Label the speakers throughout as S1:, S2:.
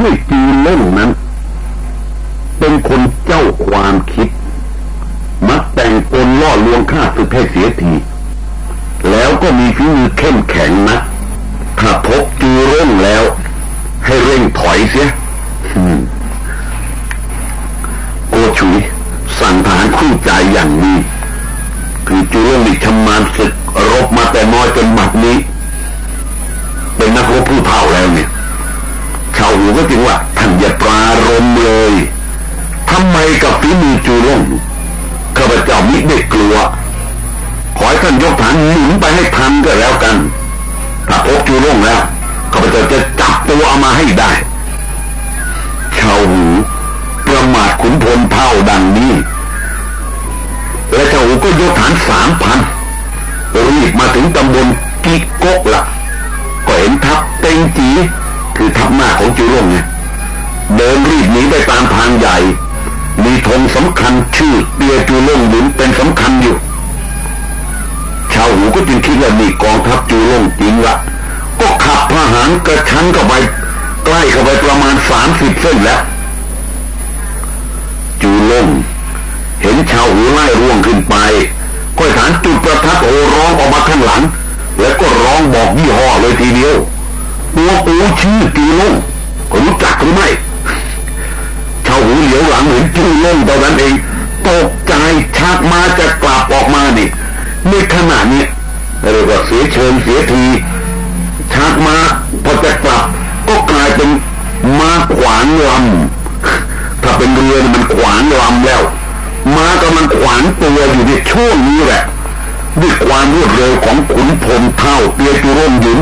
S1: ด้วยจีเล่นนั้น เป็นคนเจ้าความคิด มักแต่งกลล่อลวงข้าศึกให้เสียที แล้วก็มีฝีมือเข้มแข็งนะถ้าพบจูร่งแล้ว ให้เร่งถอยเสียโกชุยสั่งทหารคู่ใจอย่างนี้คือจูร่งมีชำนาญศึกรบมาแต่น้อยจนบัดนี้ เป็นนักรบผู้เท่าแล้วเนี่ยาหูก็จึงว่าท่านอย่าปรารมเลยทำไมกับฝีมือจูร่งข้าพเจ้ามิได้กลัว ขอให้ท่านยกฐานหนุนไปให้ทันก็แล้วกัน ถ้าพบจูร่งแล้วข้าพเจ้าจะจับตัวเอามาให้ได้ ชาวหูประมาทขุนพลเท่าดังนี้ และชาวหูก็ยกฐานสามพันรีบมาถึงตำบลกิกกละก็เห็นทัพเต็งจี คือทัพหน้าของจูร่งไงเดินรีบหนีไปตามทางใหญ่ มีธงสำคัญชื่อเตียจูล่งหนุนเป็นสำคัญอยู่ ชาวหูก็จึงคิดว่ามีกองทัพจูล่งจริงละก็ขับทหารกระชั้นเข้าไปใกล้เข้าไปประมาณสามสิบเส้นแล้ว จูล่งเห็นชาวหูไล่ร่วงขึ้นไปก็ฐานจุดประทัดโอร้องออกมาข้างหลัง แล้วก็ร้องบอกยี่ห้อเลยทีเดียว ตัวกูชื่อจูล่งรู้จักหรือไม่ชาวหูเหลียวหลังเหมือนจูล่งตอนนั้นเองตกใจชักมาจะกลับออกมานี่ในขณะนี้เรียกว่าเสียเชิญเสียทีชักมาพอจะกลับ ก็กลายเป็นมาขวางลำถ้าเป็นเรือมันขวางลำแล้วมากำลังขวางตัวอยู่ในช่วงนี้แหละด้วยความรวดเร็วของขุนพลเท่าเตียจุร่มยิน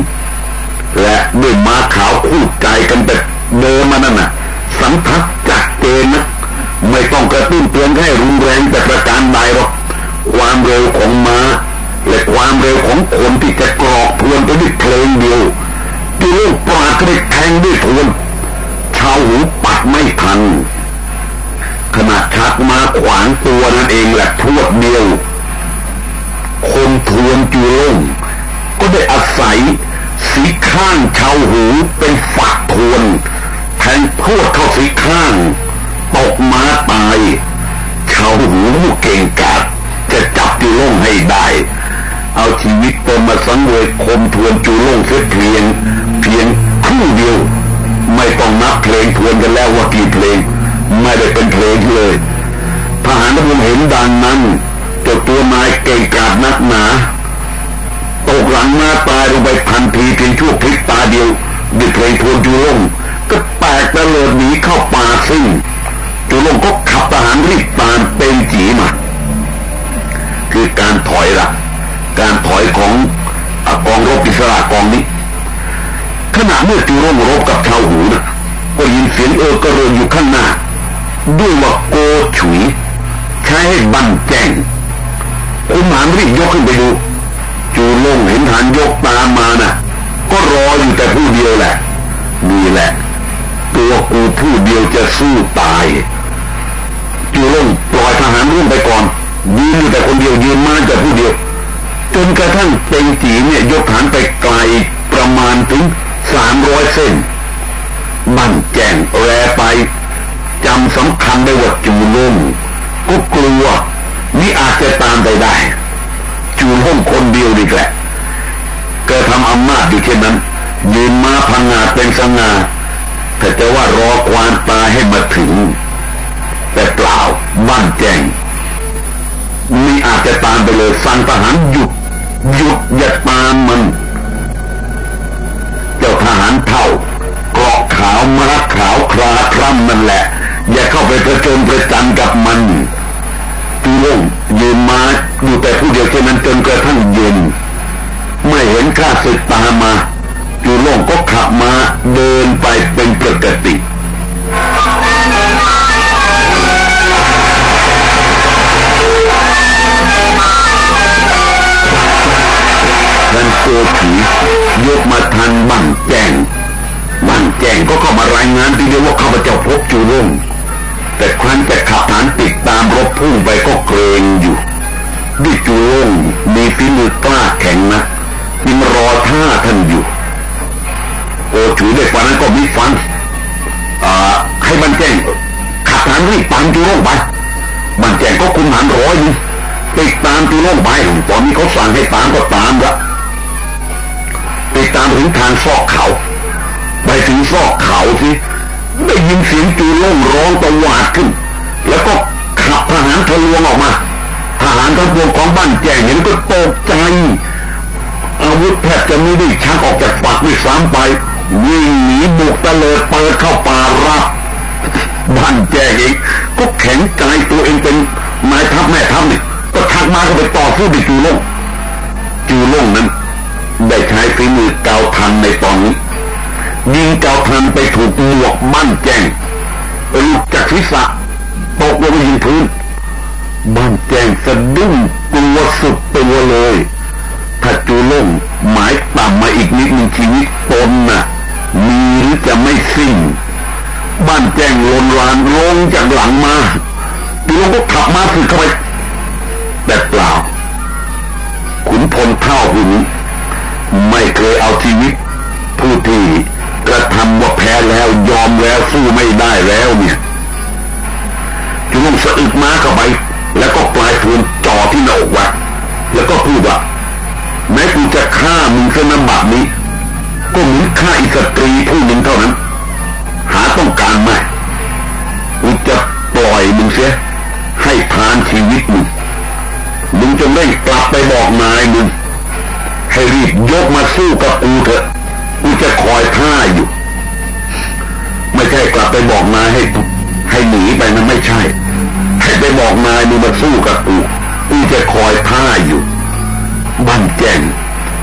S1: และด้วยม้าขาวคู่ใจกันแต่เดิมมานั่นน่ะ สัมผัสจัดเจนนะไม่ต้องกระตุ้นเตือนให้รุนแรงแต่ประการใดหรอกความเร็วของม้า และความเร็วของคนที่จะกรอกทวนไปด้วยเพลงเดียวดูลูกปราดกระแทงด้วยทวนชาวหูปัดไม่ทันขนาดชักมาขวางตัวนั่นเองแหละทวดเดียว คนทวนจูล่งก็ได้อาศัย สีข้างชาวหูเป็นฝักทวนแทงพวดเข้าสีข้างตกมาตายชาวหูเก่งกาจจะจับจูล่งให้ได้ เอาชีวิตตนมาสังเวยคมทวนจูล่งเสียเพียง เพียงครู่เดียว ไม่ต้องนับเพลงทวนกันแล้วว่ากี่เพลง ไม่ได้เป็นเพลงเลยทหารทุกคนเห็นดังนั้นเจ้าตัวนายเก่งกาจนักหนา ตกหลังมาตายลงไปทันทีเพียงชั่วพริบตาเดียวด้วยเพลงทนจูล่งก็แตกตะเลิดหนีเข้าป่าซิ่งจูล่งก็ขับทหารรีบตามเป็นจีมาคือการถอยละการถอยของกองรบอิสระกองนี้ขณะเมื่อจูล่งรบกับชาวหูนะก็ยินเสียงเออกระเรินอยู่ข้างหน้าด้วยว่าโกฉุยใช้ให้บันแจงคุณหานรีบยกขึ้นไปดู จูล่งเห็นฐานยกตามมานะ่ะ ก็รออยู่แต่ผู้เดียวแหละนี่แหละ ตัวกูผู้เดียวจะสู้ตาย จูล่งปล่อยทหารร่วมไปก่อนยืนอยู่แต่คนเดียวยืนมาแต่ผู้เดียว จนกระทั่งเต็งจีเนี่ยยกฐานไปไกลประมาณถึงสามร้อยเส้นบั่นแจงแรไปจำสำคัญได้ว่าจูล่งก็กลัวนี่อาจจะตามไปได้ จูล่งคนเดียวดีแหละเกิดทำอำนาจอยู่เช่นนั้นยืนมาพังงาเป็นสง่าแต่จะว่ารอความตายให้มาถึง แต่เปล่าบ้านแจ้งมีอาจจะตามไปเลยสั่งทหารหยุดหยุดอย่าตามมัน เจ้าทหารเท่าเกราะขาวมาขาวคราคร่ำนั่นแหละ อย่าเข้าไปประจนประจันกับมัน จูล่งยืนมาอยู่แต่ผู้เดียวแค่นั้นจนกระทั่งเย็นไม่เห็นข้าศึกตามมาจูล่งก็ขับมาเดินไปเป็นปกติท่านโกผียกมาทันบังแจ้งบังแจ้งก็เข้ามารายงานทีเดียวว่าข้าพเจ้าพบจูล่ง แต่ครั้นจะขับฐานติดตามรถพุ่งไปก็เกรงอยู่ด้วยจูงมีฝีมือกล้าแข็งนะยิ่งรอท่าท่านอยู่ โอชูได้ฟันนั้นก็มีฟันตามจูร่งไปบ้านแจงก็คุณหารร้อยนึงติดตามจูงไปตอนนี้เขาสั่งให้ตามก็ตามละติดตามถึงทางซอกเขา ไปถึงซอกเขาที่ ได้ยินเสียงจูโร่งร้องตะวาดขึ้น แล้วก็ขับทหารทะลวงออกมา ทหารทั้งปวงของบ้านแจงเห็นก็ตกใจ อาวุธแทบจะไม่ได้ชักออกจากปากด้วยซ้ำไป วิ่งหนีบุกตะเลิดเปิดเข้าป่ารับบ้านแจงเองก็แข็งใจตัวเองเป็นนายทัพแม่ทัพเนี่ยก็ทักมาก็ไปต่อสู้ดิจูล่งจูล่งนั้นได้ใช้ฝีมือเกาทันในตอนนี้ ยิงเกาทันไปถูกหมวกบ้านแจงหลุดจากศีรษะตกลงไปยิงพื้นบ้านแจงสะดุ้งกลัวสุดตัวเลยถ้าจูล่งหมายต่ำมาอีกนิดหนึ่งชีวิตตนน่ะมีหรือจะไม่สิ้นบ้านแจ้งลนลานลงจากหลังมาจูล่งก็ขับมาสึกเข้าไปแต่เปล่าขุนพลเท่าหุ่นไม่เคยเอาชีวิตผู้ที่ กระทำว่าแพ้แล้วยอมแล้วสู้ไม่ได้แล้วเนี่ยจูล่งสะอึกม้าเข้าไป แล้วก็ปลายฟืนจ่อที่หน้าอกไว้แล้วก็พูดว่าแม้กูจะฆ่ามึงเส้นบัดนี้ ก็เหมือนฆ่าอีสตรีผู้หนึ่งเท่านั้น หาต้องการไหมกูจะปล่อยมึงเสียให้ทานชีวิตมึงมึงจงได้กลับไปบอกนายมึงให้รีบยกมาสู้กับกูเถอะ กูจะคอยท่าอยู่ ไม่ใช่กลับไปบอกนายให้ ให้หนีไปนะไม่ใช่ ให้ไปบอกนายมึงมาสู้กับกูกูจะคอยท่าอยู่บ้านแจง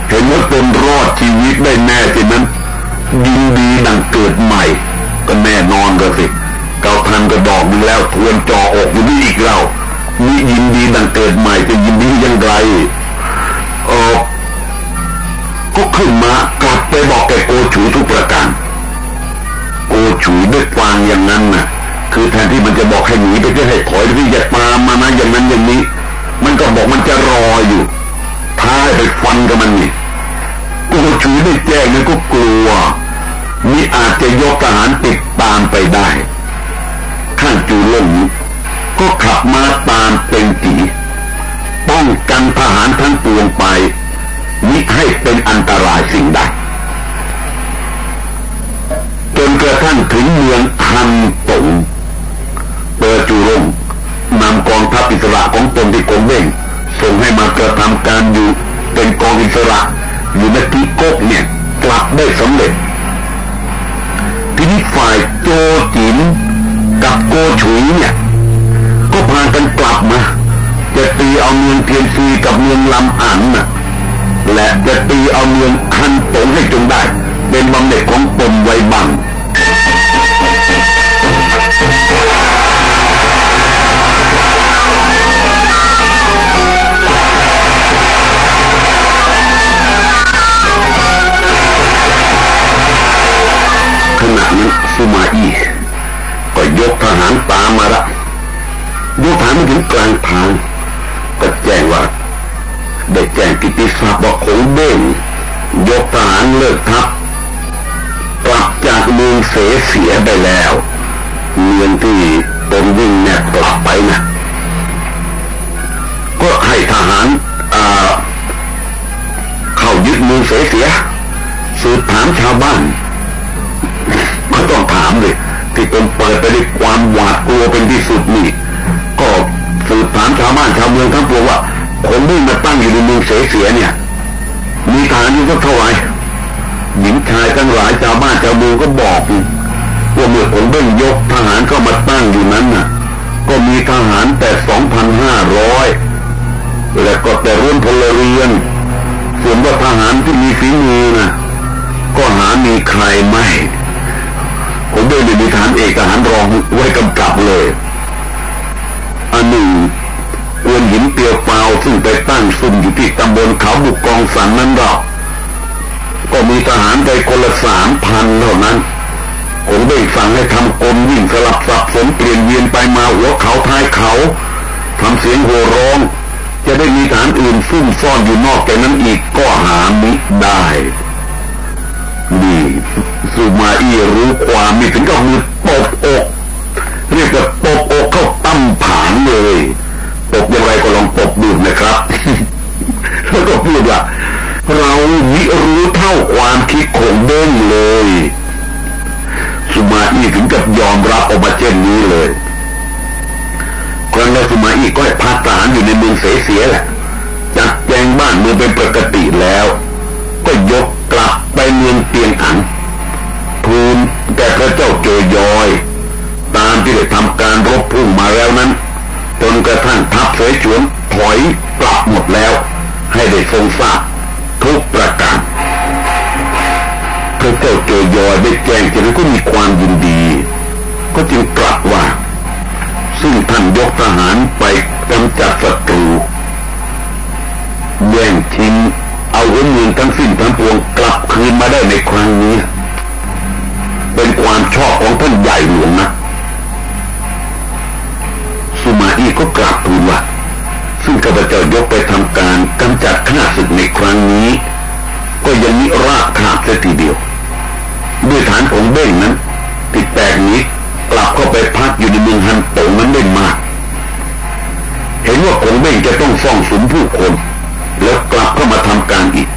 S1: เห็นว่าตนรอดชีวิตได้แน่ทีนั้นยินดีดังเกิดใหม่ ก็แน่นอนก็สิเกาทันก็ดอกนึงแล้วทวนจออกอยู่นี่อีกเรานี่ยินดีดังเกิดใหม่จะยินดียังไงออก ก็ขึ้นมากลับไปบอกแกโกชูทุกประการโกชูด้วยฟังอย่างนั้นน่ะ คือแทนที่มันจะบอกให้หนีไปเพื่อให้ถอยที่จะตามมานะอย่างนั้นอย่างนี้ มันก็บอกมันจะรออยู่ท้าไปฟันกับมันนี่โกูชูได้แจ้งนี่ก็กลัวมีอาจจะยกทหารติดตามไปได้ข้างจูล่งก็ขับมาตามเป็นตีป้องกันทหารทั้งปวงไป มิให้เป็นอันตรายสิ่งใดจนกระทั่งถึงเมืองฮันตงเปอร์จูล่งนำกองทัพอิสระของตนที่กงเบ่งส่งให้มากระทำการอยู่เป็นกองอิสระอยู่ในที่กกเนี่ยกลับได้สำเร็จทีนี้ฝ่ายโจจินกับโกฉุยเนี่ยก็พากันกลับมาจะตีเอาเมืองเทียนซีกับเมืองลำอันน่ะ และจะตีเอาเมืองคันตงให้จงได้ เป็นบำเหน็จของตนไว้บังขณะนั้นสุมาอีก็ยกทหารตามมาละยกทหารมาถึงกลางทางก็แจ้งว่า ได้แจ้งกิติศัพท์ว่าคงเบ้งยกทหารเลิกทัพกลับจากเมืองเสเสียไปแล้ว เมืองที่ตนวิ่งแนบกลับไปนะก็ให้ทหารเข้ายึดเมืองเสเสียสืบถามชาวบ้านก็ต้องถามเลยที่ตนเปิดไปด้วยความหวาดกลัวเป็นที่สุดนี่ก็สืบถามชาวบ้านชาวเมืองทั้งปวงว่า คนที่มาตั้งอยู่ในเมืองเสียเสียเนี่ย มีฐานอยู่ก็เท่าไหร่หญิงชายทั้งหลายชาวบ้านชาวเมืองก็บอกว่าเมื่อคนเบ้งยกทหารเข้ามาตั้งอยู่นั้นน่ะ ก็มีทหารแต่สองพันห้าร้อยและก็แต่รุ่นพลเรือนส่วนว่าทหารที่มีฝีมือน่ะก็หามีใครไม่ผมได้มีฐานเอกทหารรองไว้กำกับเลยอันหนึ่ง นหินเปียวเปล่าซึ่งไปตั้งซุ่มอยู่ที่ตำบลเขาบุกกองสันนั้นเราก็มีทหารไปคนละสามพันเท่านั้นผมได้สั่งให้ทำกลวิ่งสลับสับสนเปลี่ยนเวียนไปมาหัวเขาท้ายเขาทำเสียงโห่ร้อง จะได้มีฐานอื่นซุ่มซ่อนอยู่นอกจากนั้นอีกก็หามิได้นี่สุมาอีรู้ความมีถึงกับมือตบอก เรียกว่าตบอกเข้าตั้มผานเลย บอยังไงก็ลองตบดูนะครับแล้วก็พูดว่าเรามิรู้เท่าความคิดของเด้งเลย สุมาอีถึงกับยอมรับออกมาเช่นนี้เลยครั้งแรกสุมาอีก็พาฐานอยู่ในเมืองเสียแหละจัดแจงบ้านเมืองเป็นปกติแล้ว ก็ยกกลับไปเมืองเตียงอังทูลแต่พระเจ้าเจยอย ตามที่ได้ทำการรบพุ่งมาแล้วนั้น จนกระทั่งทัพเสฉวนถอยกลับหมดแล้ว ให้ได้ทรงทราบทุกประการพระเจ้าเจยอยได้แจ้งจะนั้นก็มีความยินดี ก็จึงตรัสว่า ซึ่งท่านยกทหารไปกำจัดศัตรูแย่งชิงเอาหัวเมืองทั้งสิ้นทั้งปวงกลับคืนมาได้ในครั้งนี้ เป็นความชอบของท่านใหญ่หลวงนะ สุมาอีก็กราบทูลว่าซึ่งข้าพเจ้ายกไปทำการกำจัดข้าศึกในครั้งนี้ ก็ยังนิราขาดเสียทีเดียว ด้วยฐานของเบ้งนั้น ติดแตกนี้กลับเข้าไปพักอยู่ในเมืองฮันโตงนั้นได้มาก เห็นว่าคงเบ้งจะต้องซ่องสุมผู้คน แล้วกลับเข้ามาทำการอีก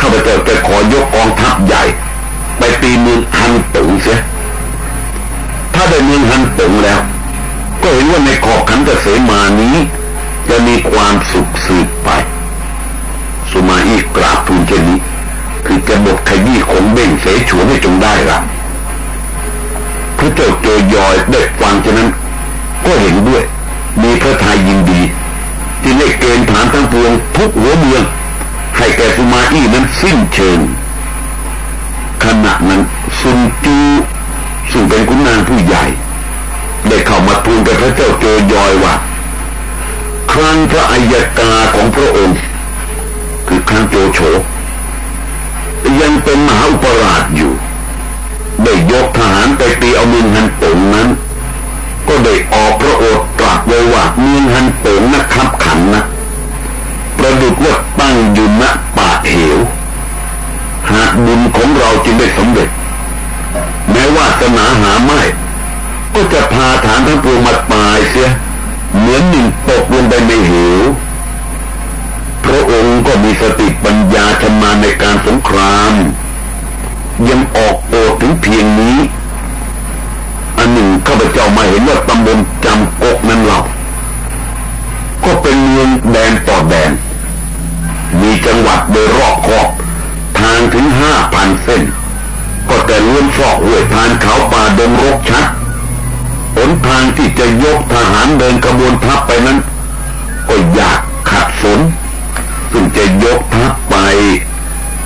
S1: ข้าพเจ้าจะขอยกกองทัพใหญ่ ไปตีเมืองฮันโตงเสียถ้าได้เมืองฮันโตงแล้ว ก็เห็นว่าในขอบขันเกษมานี้ จะมีความสุขสืบไป สุมาอีกราบทูลเช่นนี้ คือจะบทขยี้ขงเบ่งเสฉวนให้จงได้ละพระเจ้าเจยอยได้ฟังฉะนั้น ก็เห็นด้วย มีพระทัยยินดีที่ได้เกณฑ์ฐานทั้งปวงทุกหัวเมืองให้แก่สุมาอี้นั้นสิ้นเชิงขณะนั้นซุนจูซึ่งเป็นคุณนางผู้ใหญ่ ได้เข้ามาทูลกับพระเจ้าโจยอยว่า ครั้งพระอัยกาของพระองค์ คือครั้งโจโฉยังเป็นมหาอุปราชอยู่ ได้ยกทหารไปตีเอาเมืองฮันตงนั้น ก็ได้ออกพระโอษฐ์ตรัสไว้ว่าเมืองฮันตงนะครับขันนะประดุจว่าตั้งอยู่ณป่าเหวหากบุญของเราจึงได้สำเร็จ แม้ว่าสนาหาไม่ ก็จะพาฐานทั้งปวงมาตายเสียเหมือนหนึ่งตกลงไปในเหวพระองค์ก็มีสติปัญญาชำนาญในการสงคราม ยังออกโอถึงเพียงนี้อันหนึ่งข้าพเจ้ามาเห็นว่าตำบลจำกกนั้นเราก็เป็นเมืองแดนต่อแดน มีจังหวัดโดยรอบขอบทางถึงห้าพันเส้น ก็แต่ล้วนซอกห้วยทานเขาป่าดงรกชัด หนทางที่จะยกทหารเดินกระบวนทัพไปนั้น ก็ยากขัดสนซึ่งจะยกทัพไป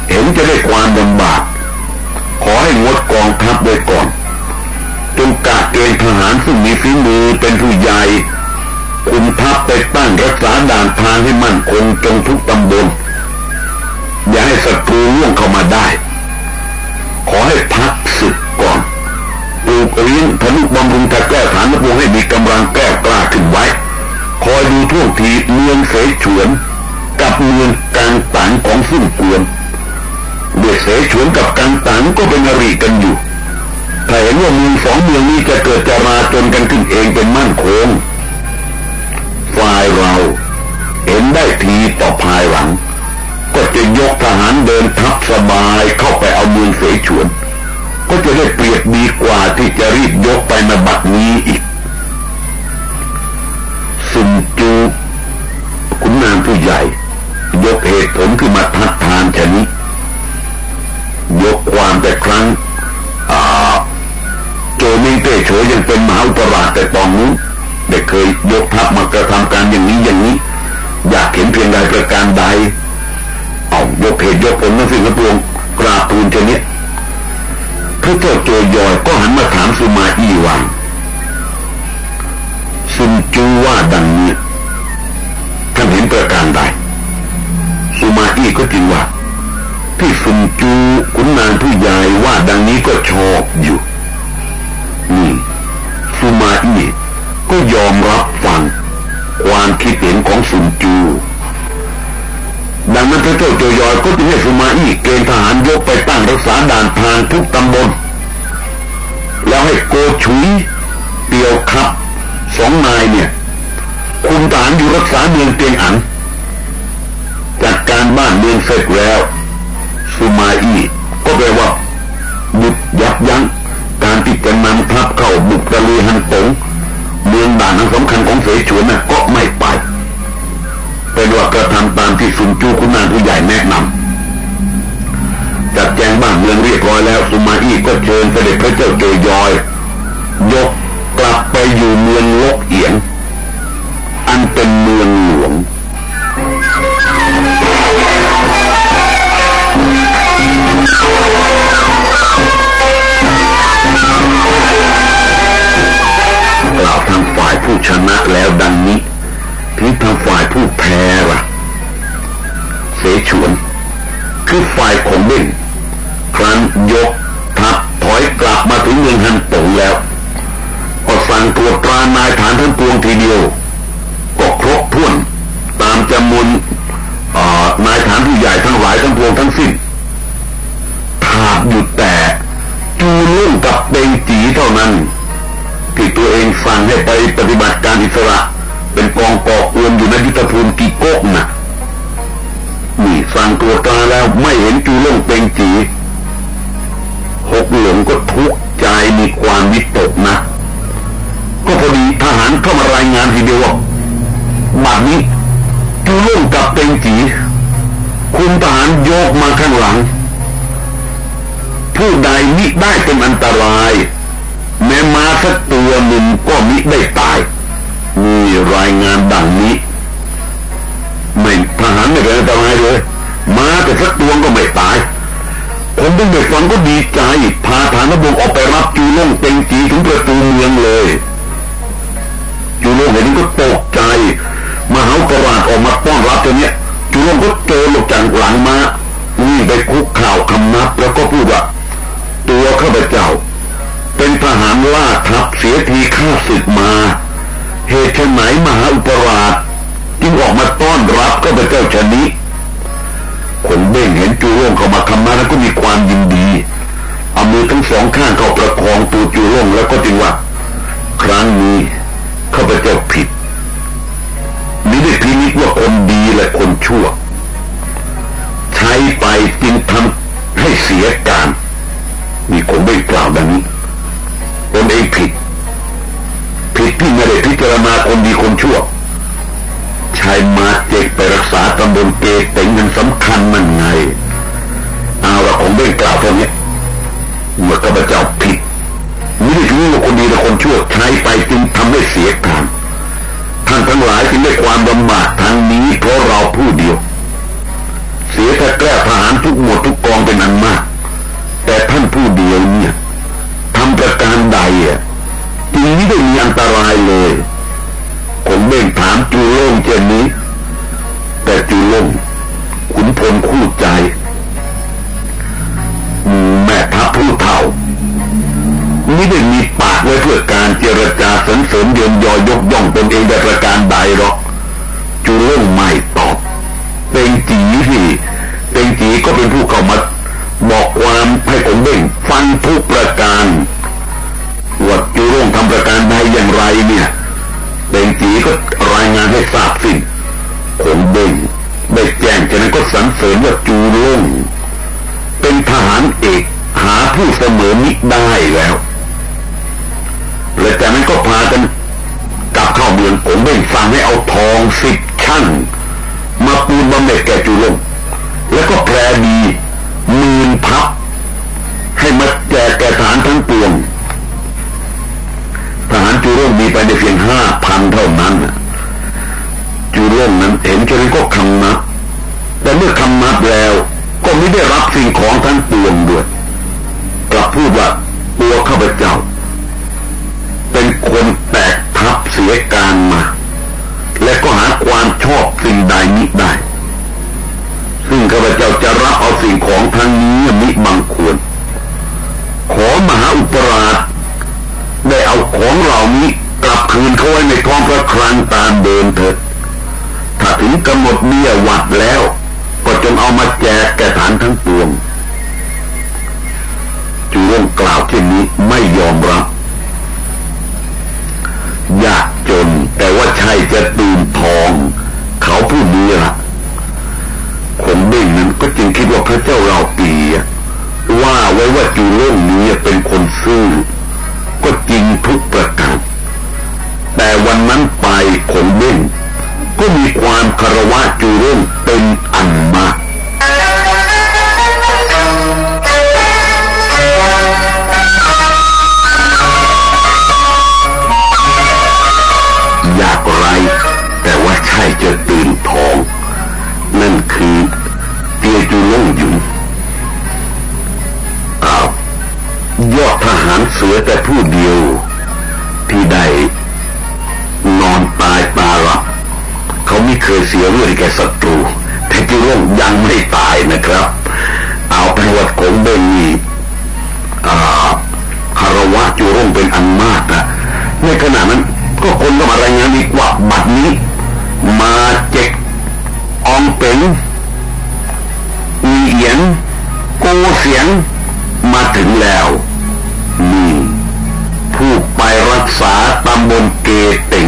S1: เห็นจะได้ความลำบากขอให้งดกองทัพไว้ก่อนจงกาเกณฑ์ทหารซึ่งมีฝีมือเป็นผู้ใหญ่คุมทัพไปตั้งรักษาด่านทางให้มั่นคงจงทุกตำบล อย่าให้ศัตรูล่วงเข้ามาได้ ขอให้พัก ลูกเลี้ยงทนุบำรุงตะแก้ฐานพวงให้มีกำลังแก้กล้าขึ้นไว้ คอยดูท่วงทีเมืองเสฉวนกับเมืองกลางตังของสุ่งกวนเดือเสฉวนกับกลางตังก็เป็นอริกันอยู่ถ้าเห็นว่าเมืองสองเมืองนี้จะเกิดจราจนกันขึ้นเองเป็นมั่นคงฝ่ายเราเห็นได้ทีต่อภายหลัง ก็จะยกทหารเดินทัพสบายเข้าไปเอาเมืองเสฉวน ก็จะได้เปรียบดีกว่าที่จะรีบยกไปในบัดนี้อีก สุนจูคุณนางผู้ใหญ่ ยกเหตุผลขึ้นมาทัดทานชนิดยกความแต่ครั้งโจมิงเตโฉยังเป็นมหาอุปราชแต่ตอนนู้นได้เคยยกทัพมากระทำการอย่างนี้อย่างนี้ อยากเห็นเพียงใดประการใดเอายกเหตุยกผลนั่นสิกระปวงกราบทูลชนิด ระเจ้าโจยอยก็หันมาถามสุมาอี้ว่าซุนจูว่าดังนี้ท่านเห็นประการใดสุมาอี้ก็จริงว่าที่ซุนจูขุนนางผู้ใหญ่ว่าดังนี้ก็ชอบอยู่นี่สุมาอี้ก็ยอมรับฟังความคิดเห็นของซุนจู ดังนั้นพระเจ้าโจยอยก็จึงให้สุมาอี้เกณฑ์ทหารยกไปตั้งรักษาด่านทางทุกตำบล แล้วให้โกชุยเตียวครับสองนายเนี่ยคุมทหารอยู่รักษาเมืองเตียงอันจัดการบ้านเมืองเสร็จแล้วสุมาอี้ก็แปลว่าหยุดยับยั้งการทัพเข้าบุกตะลีฮันตงเมืองด่านสำคัญของเสฉวนนะก็ไม่ไป เป็นว่ากระทำตามที่สุนจูคุณนางผู้ใหญ่แนะนำจัดแจงบ้านเมืองเรียบร้อยแล้วสุมาอี้ก็เชิญเสด็จพระเจ้าโจยอย ยกกลับไปอยู่เมืองลกเอียง อันเป็นเมืองหลวงกล่าวทางฝ่ายผู้ชนะแล้วดังนี้ ที่ทางฝ่ายผู้แพ้ละเสฉวน คือฝ่ายของเบ้งครั้นยกทัพถอยกลับมาถึงเมืองฮันตงแล้วก็สั่งตรวจตรานายฐานทั้งปวงทีเดียว ก็ครบถ้วนตามจำนวนนายฐานผู้ใหญ่ทั้งหลายทั้งปวงทั้งสิ้นขาดอยู่แต่จูลุ่งกับเบงจีเท่านั้นที่ตัวเองสั่งให้ไปปฏิบัติการอิสระ เป็นกองก่ออวนอยู่ในยุทธภูมิกีโก้นะนี่สั่งตัวตาแล้วไม่เห็นจูล่งเป็นจีหกหลงก็ทุกข์ใจมีความวิตกนะ ก็พอดีทหารเข้ามารายงานทีเดียวว่าบัดนี้จูล่งกับเป็นจีคุณทหารโยกมาข้างหลัง ผู้ใดมิได้เป็นอันตราย แม้มาสักตัวหนึ่งก็มิได้ตาย มีรายงานดังนี้ ไม่ทหารไม่เป็นอันตรายเลยมาแต่สักตัวก็ไม่ตายผมเป็นเด็กฟังก็ดีใจพาฐานบงออกไปรับจูล่งเต็งจีถึงประตูเมืองเลยจูล่งเห็นก็ตกใจมหาประาชออกมาต้อนรับตัวเนี้ยจูล่งก็โจลงจากหลังมาวิ่งไปคุกข่าวคำนับแล้วก็พูดว่าตัวข้าพเจ้า เป็นทหารล่าทัพเสียทีข้าศึกมา เหตุชนไหนมหาอุปราชจึงออกมาต้อนรับก็เป็นเจ้าชนิคนเบ่งเห็นจูร่งเข้ามาคำมาแล้วก็มีความยินดีเอามือทั้งสองข้างเข้าประคองตัวจูร่งแล้วก็จึงว่า ครั้งนี้ข้าพเจ้าผิดไม่ได้พินิจว่าคนดีและคนชั่ว ใช้ไปจึงทำให้เสียการ มีคนไม่กล่าวดังนี้ตนเองผิด ผิดที่ไม่ได้พิจารณาคนดีคนชั่ว ชายมาเจกไปรักษาตำบลเกตแต่ยังสำคัญมันไงเอาละผมได้กล่าวตรงนี้เมื่อข้าพเจ้าผิดไม่ได้รู้ว่าคนดีและคนชั่วใช้ไปจึงทำให้เสียการท่านทั้งหลายจึงได้ความลำบากทางนี้เพราะเราผู้เดียว เสียแต่แก้ทหารทุกหมวดทุกกองเป็นอันมาก แต่ท่านผู้เดียวเนี่ยทำประการใดอะ จึงไม่ได้มีอันตรายเลยผมเบ่งถามจูโล่งเช่นนี้ แต่จูโล่งขุนพลคู่ใจ แม่ทัพผู้เท่าไม่ได้มีปากไว้เพื่อการเจรจาสรรเสริญเยินยอยกย่องตนเองแต่ประการใดหรอกจูโล่งไม่ตอบเป็นจีที่เป็นจีก็เป็นผู้เข้ามาบอกความให้ผมเบ่งฟังทุกประการ ว่าจูโล่งทำประการใดอย่างไรเนี่ยเป็นจีก็รายงานให้ทราบสิ้นคงเบ่งได้แจ้งจากนั้นก็สรรเสริญว่าจูล่งเป็นทหารเอกหาผู้เสมอมิได้แล้วและจากนั้นก็พากันกลับเข้าเมืองผมเบ่งฟังให้เอาทองสิบชั่นมาปูนบำเหน็จแก่จูล่งแล้วก็แพรดีมีนพับให้มาแจกแก่ฐานทั้งปวง ทหารจูร่งมีไปในเพียงห้าพันเท่านั้นจูร่งนั้นเห็นเช่นก็คำนับแต่เมื่อคำนับแล้วก็ไม่ได้รับสิ่งของทั้งปวงด้วยกลับพูดว่าตัวข้าพเจ้า เป็นคนแตกทับเสียการมา และก็หาความชอบสิ่งใดนี้ได้ ซึ่งข้าพเจ้าจะรับเอาสิ่งของทั้งนี้มิบังควร ขอมหาอุปราช ได้เอาของเหล่านี้กลับคืนเขาไว้ในท้องพระคลังตามเดิมเถิดถ้าถึงกำหนดเบี้ยวัดแล้ว ก็จงเอามาแจกแก่ฐานทั้งปวงจูร่งกล่าวเช่นนี้ไม่ยอมรับยากจนแต่ว่าใช่จะตื่นทอง เขาพูดนี้ละคนเบ่งนั้นก็จึงคิดว่าพระเจ้าเราปีว่าไว้ว่าจูร่งนี้เป็นคนซื่อ ก็จริงทุกประการ แต่วันนั้นไปขนเบ้งก็มีความคารวะจูรุ่งเป็นอันมากยากไร แต่ว่าใช่จะตื่นทอง นั่นคือเตียจูรุ่งอยู่ ยอดทหารเสือแต่ผู้เดียว ที่ได้นอนตายตาลับเขาไม่เคยเสียเรื่องแก่ศัตรูแต่จูล่งยังไม่ตายนะครับ เอาป็นวัดของเบนนี่คารวะจูร่งเป็นอันมากนะในขณะนั้นก็คนก็มารายงานอีกว่าบัดนี้ มาเจ็กอองเป็นมีเอียนโกเสียงมาถึงแล้ว ผู้ไปรักษาตำบลเกติง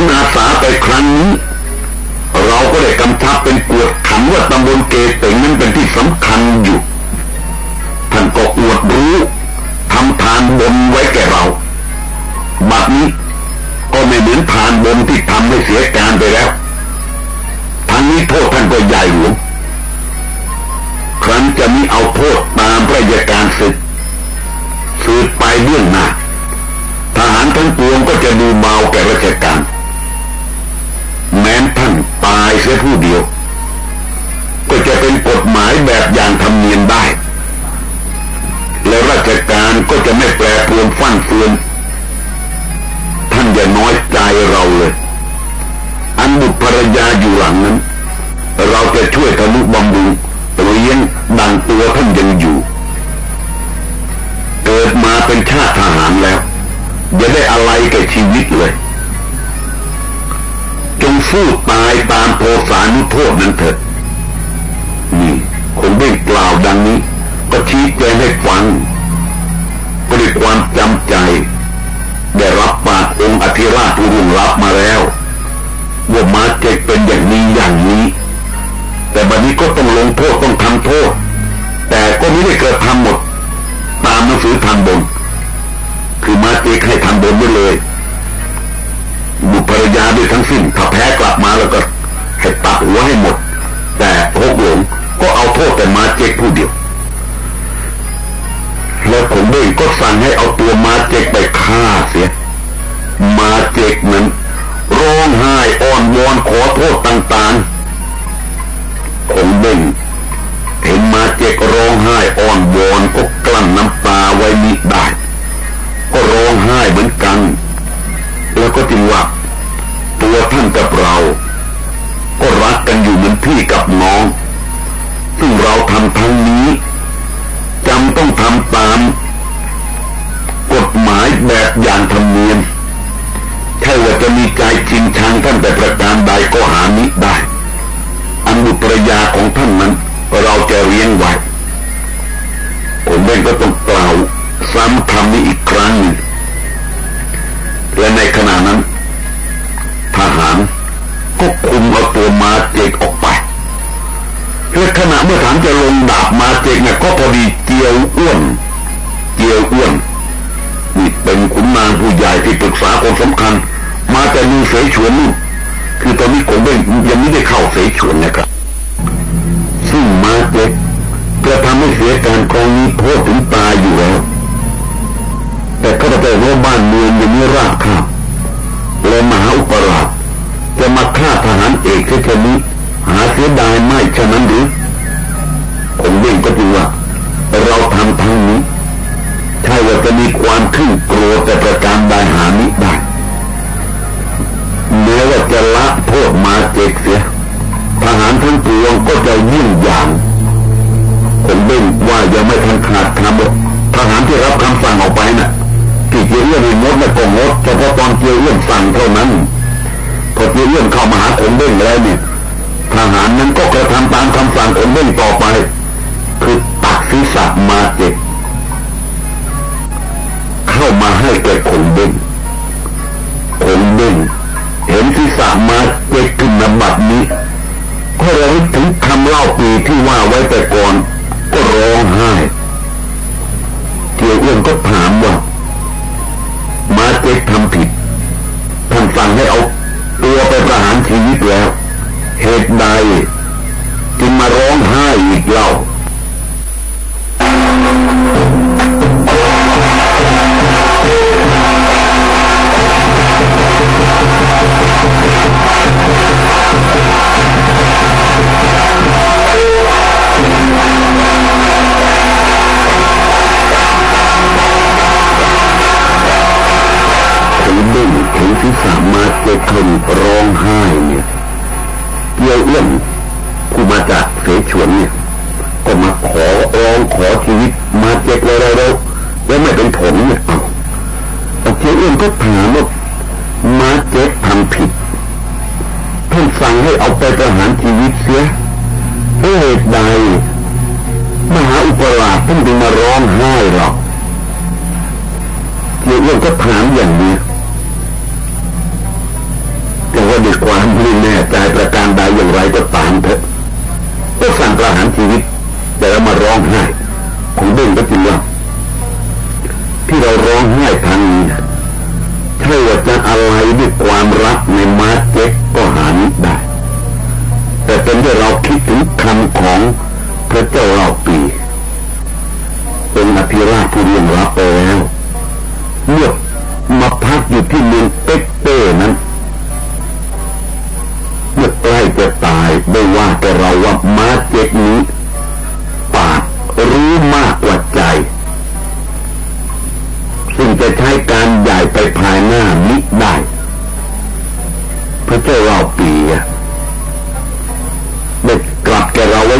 S1: ขันอาสาไปครั้งนี้เราก็ได้กำชับเป็นกวดขันว่าตำบลเกเต่งนั้นเป็นที่สำคัญอยู่ท่านก็อวดรู้ทำทานบนไว้แก่เรา บัดนี้ก็ไม่เหมือนทานบนที่ทำให้เสียการไปแล้วทางนี้โทษท่านก็ใหญ่หลวงครั้นจะมีเอาโทษตามพระยาการศึกสืบไปเรื่องหน้าทหารทั้งปวงก็จะดูเบาแก่ราชการ แม้ท่านตายเสียผู้เดียว ก็จะเป็นกฎหมายแบบอย่างทำเนียนได้ และราชการก็จะไม่แปรปรวนฟั่นเฟือนท่านอย่าน้อยใจเราเลย อันบุตรภรรยาอยู่หลังนั้น เราจะช่วยทะลุบำรุงเลี้ยงดังตัวท่านยังอยู่ เกิดมาเป็นชาติทหารแล้ว อย่าได้อะไรแก่ชีวิตเลย สู้ตายตามโพสานุโทษนั้นเถิดนี่คนได้กล่าวดังนี้ ก็ชี้แจงให้ฟังก็ด้วยความจำใจ ได้รับปากองค์อธิราชผู้รุ่งรับมาแล้วว่ามาเจ็กเป็นอย่างนี้อย่างนี้ แต่บัดนี้ก็ต้องลงโทษต้องทำโทษ แต่ก็ไม่ได้เกิดทำหมด ตามหนังสือทางบน คือมาเจกให้ทำบนไว้เลย บุภรรยาด้วยทั้งสิ้นถ้าแพ้กลับมาแล้วก็ให้ตัดหัวให้หมด แต่หกหลงก็เอาโทษแต่มาเจกผู้เดียว แล้วผมเองก็สั่งให้เอาตัวมาเจกไปฆ่าเสีย มาเจกนั้นร้องไห้อ้อนวอนขอโทษต่างๆผมเบ่งเห็นมาเจกร้องไห้อ้อนวอนก็กลั้นน้ำตาไว้มิได้ ก็ร้องไห้เหมือนกัน แล้วก็จึงว่าตัวท่านกับเรา ก็รักกันอยู่เหมือนพี่กับน้อง ซึ่งเราทำทั้งนี้จำต้องทำตาม กฎหมายแบบอย่างธรรมเนียมแค่ว่าจะมีใจจริงชังท่านแต่ประการใดก็หามิได้ อันบุตรยาของท่านนั้นเราจะเลี้ยงไว้ผมเองก็ต้องกล่าวซ้ำคำนี้อีกครั้งหนึ่ง และในขณะนั้น ทหารก็คุมเอาตัวมาเจกออกไปและขณะเมื่อฐานจะลงดาบมาเจกเนี่ยก็พอดีเจียวอ้วนเจียวอ้วนนี่เป็นขุนนางผู้ใหญ่ที่ปรึกษาคนสำคัญ มาแต่มีเสฉวนนู่นคือตอนนี้ผมยังไม่ได้เข้าเสฉวนนะครับซึ่งมาเจกจะทำให้เสียการครองนี้โทษถึงตายอยู่แล้ว แต่ข้าพเจ้าว่าบ้านเมืองยังมีรากข้าเลยมหาอุปราชจะมาฆ่าทหารเอกเช่นนี้หาเสียดายไม่ฉะนั้นหรือผมเองก็จึงว่าเราทำทางนี้ใช่ว่าจะมีความขึ้นโกรธแต่ประการใดหามิได้แม้ว่าจะละโทษมาเจกเสียทหารทั้งปวงก็จะยิ่งอย่างผมเบ่งว่ายังไม่ทันขาดคำทหารที่รับคำสั่งออกไปนะ่ะ ที่เจียเรื่องงดไม่ก็งดเฉพาะตอนเจียเรื่องสั่งเท่านั้นพอเจียเรื่องเข้ามาหาผมเบ่งแล้วเนี่ยทหารนั้นก็กระทำตามคำสั่งผมเบ่งต่อไป คือตัดศีรษะมาเจ็บเข้ามาให้แก่ขงเบ่งขงเบ่งเห็นศีรษะมาเจ็บขึ้นนบัดนี้ก็ระลึกถึงคำเล่าปีที่ว่าไว้แต่ก่อนก็ร้องไห้เกี่ยวเอื้องก็ถามว่ามา ได้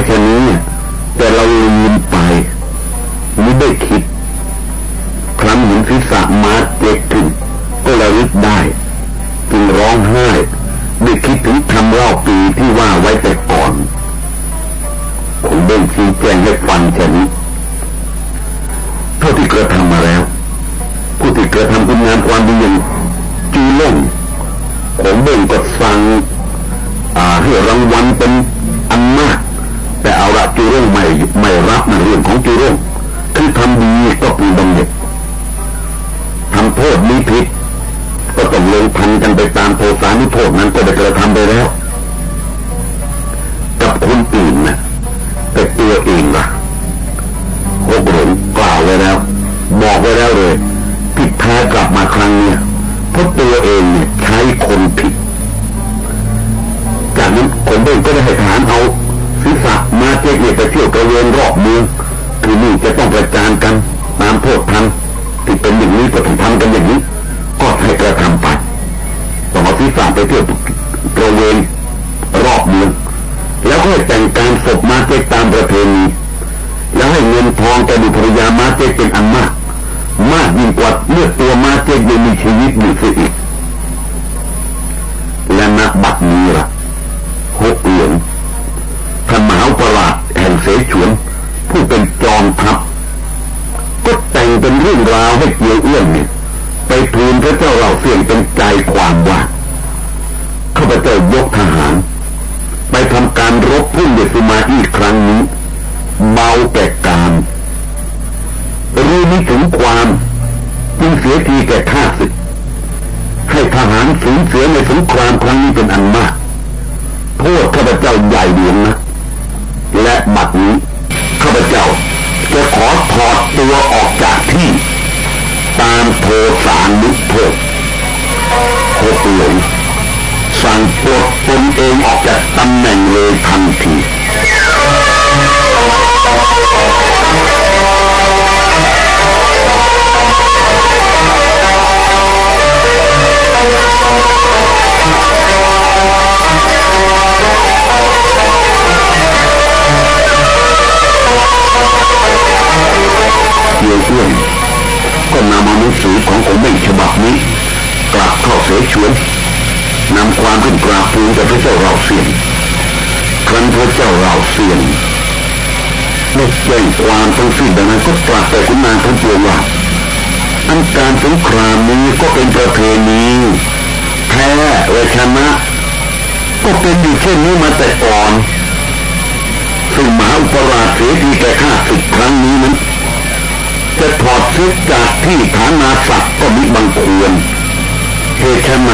S1: แค่นี้เนี้แต่เราลืมไปไม่ได้คิดครั้งเห็นศีรษะมาเครามครั้งนี้เป็นอันมาก โทษข้าพเจ้าใหญ่หลวงนะ และบัดนี้ข้าพเจ้าจะขอถอดตัวออกจากที่ ตามโทสารนุโทษโคตรหลงสั่งปลดตนเองออกจากตำแหน่งเลยทันที ยวเอื้อนก็นำเอาหนังสือของผมเองฉบับนี้กลับเข้าเสฉวนนำความขึ้นกราบทูลกับพระเจ้าเราเสียนครั้นพระเจ้าเราเสียนได้แจ้งความทั้งสิ้นดังนั้นก็ตรัสแต่คุณนางทั้งปวงว่าอันการสงครามนี้ก็เป็นประเพณีแพ้และชนะก็เป็นอยู่เช่นนี้มาแต่ก่อน ซึ่งมหาอุปราชเสียทีแก่ข้าศึกครั้งนี้นั้น จะถอดซึกจากที่ฐานาศักดิ์ก็มิบังควรเหตุไหน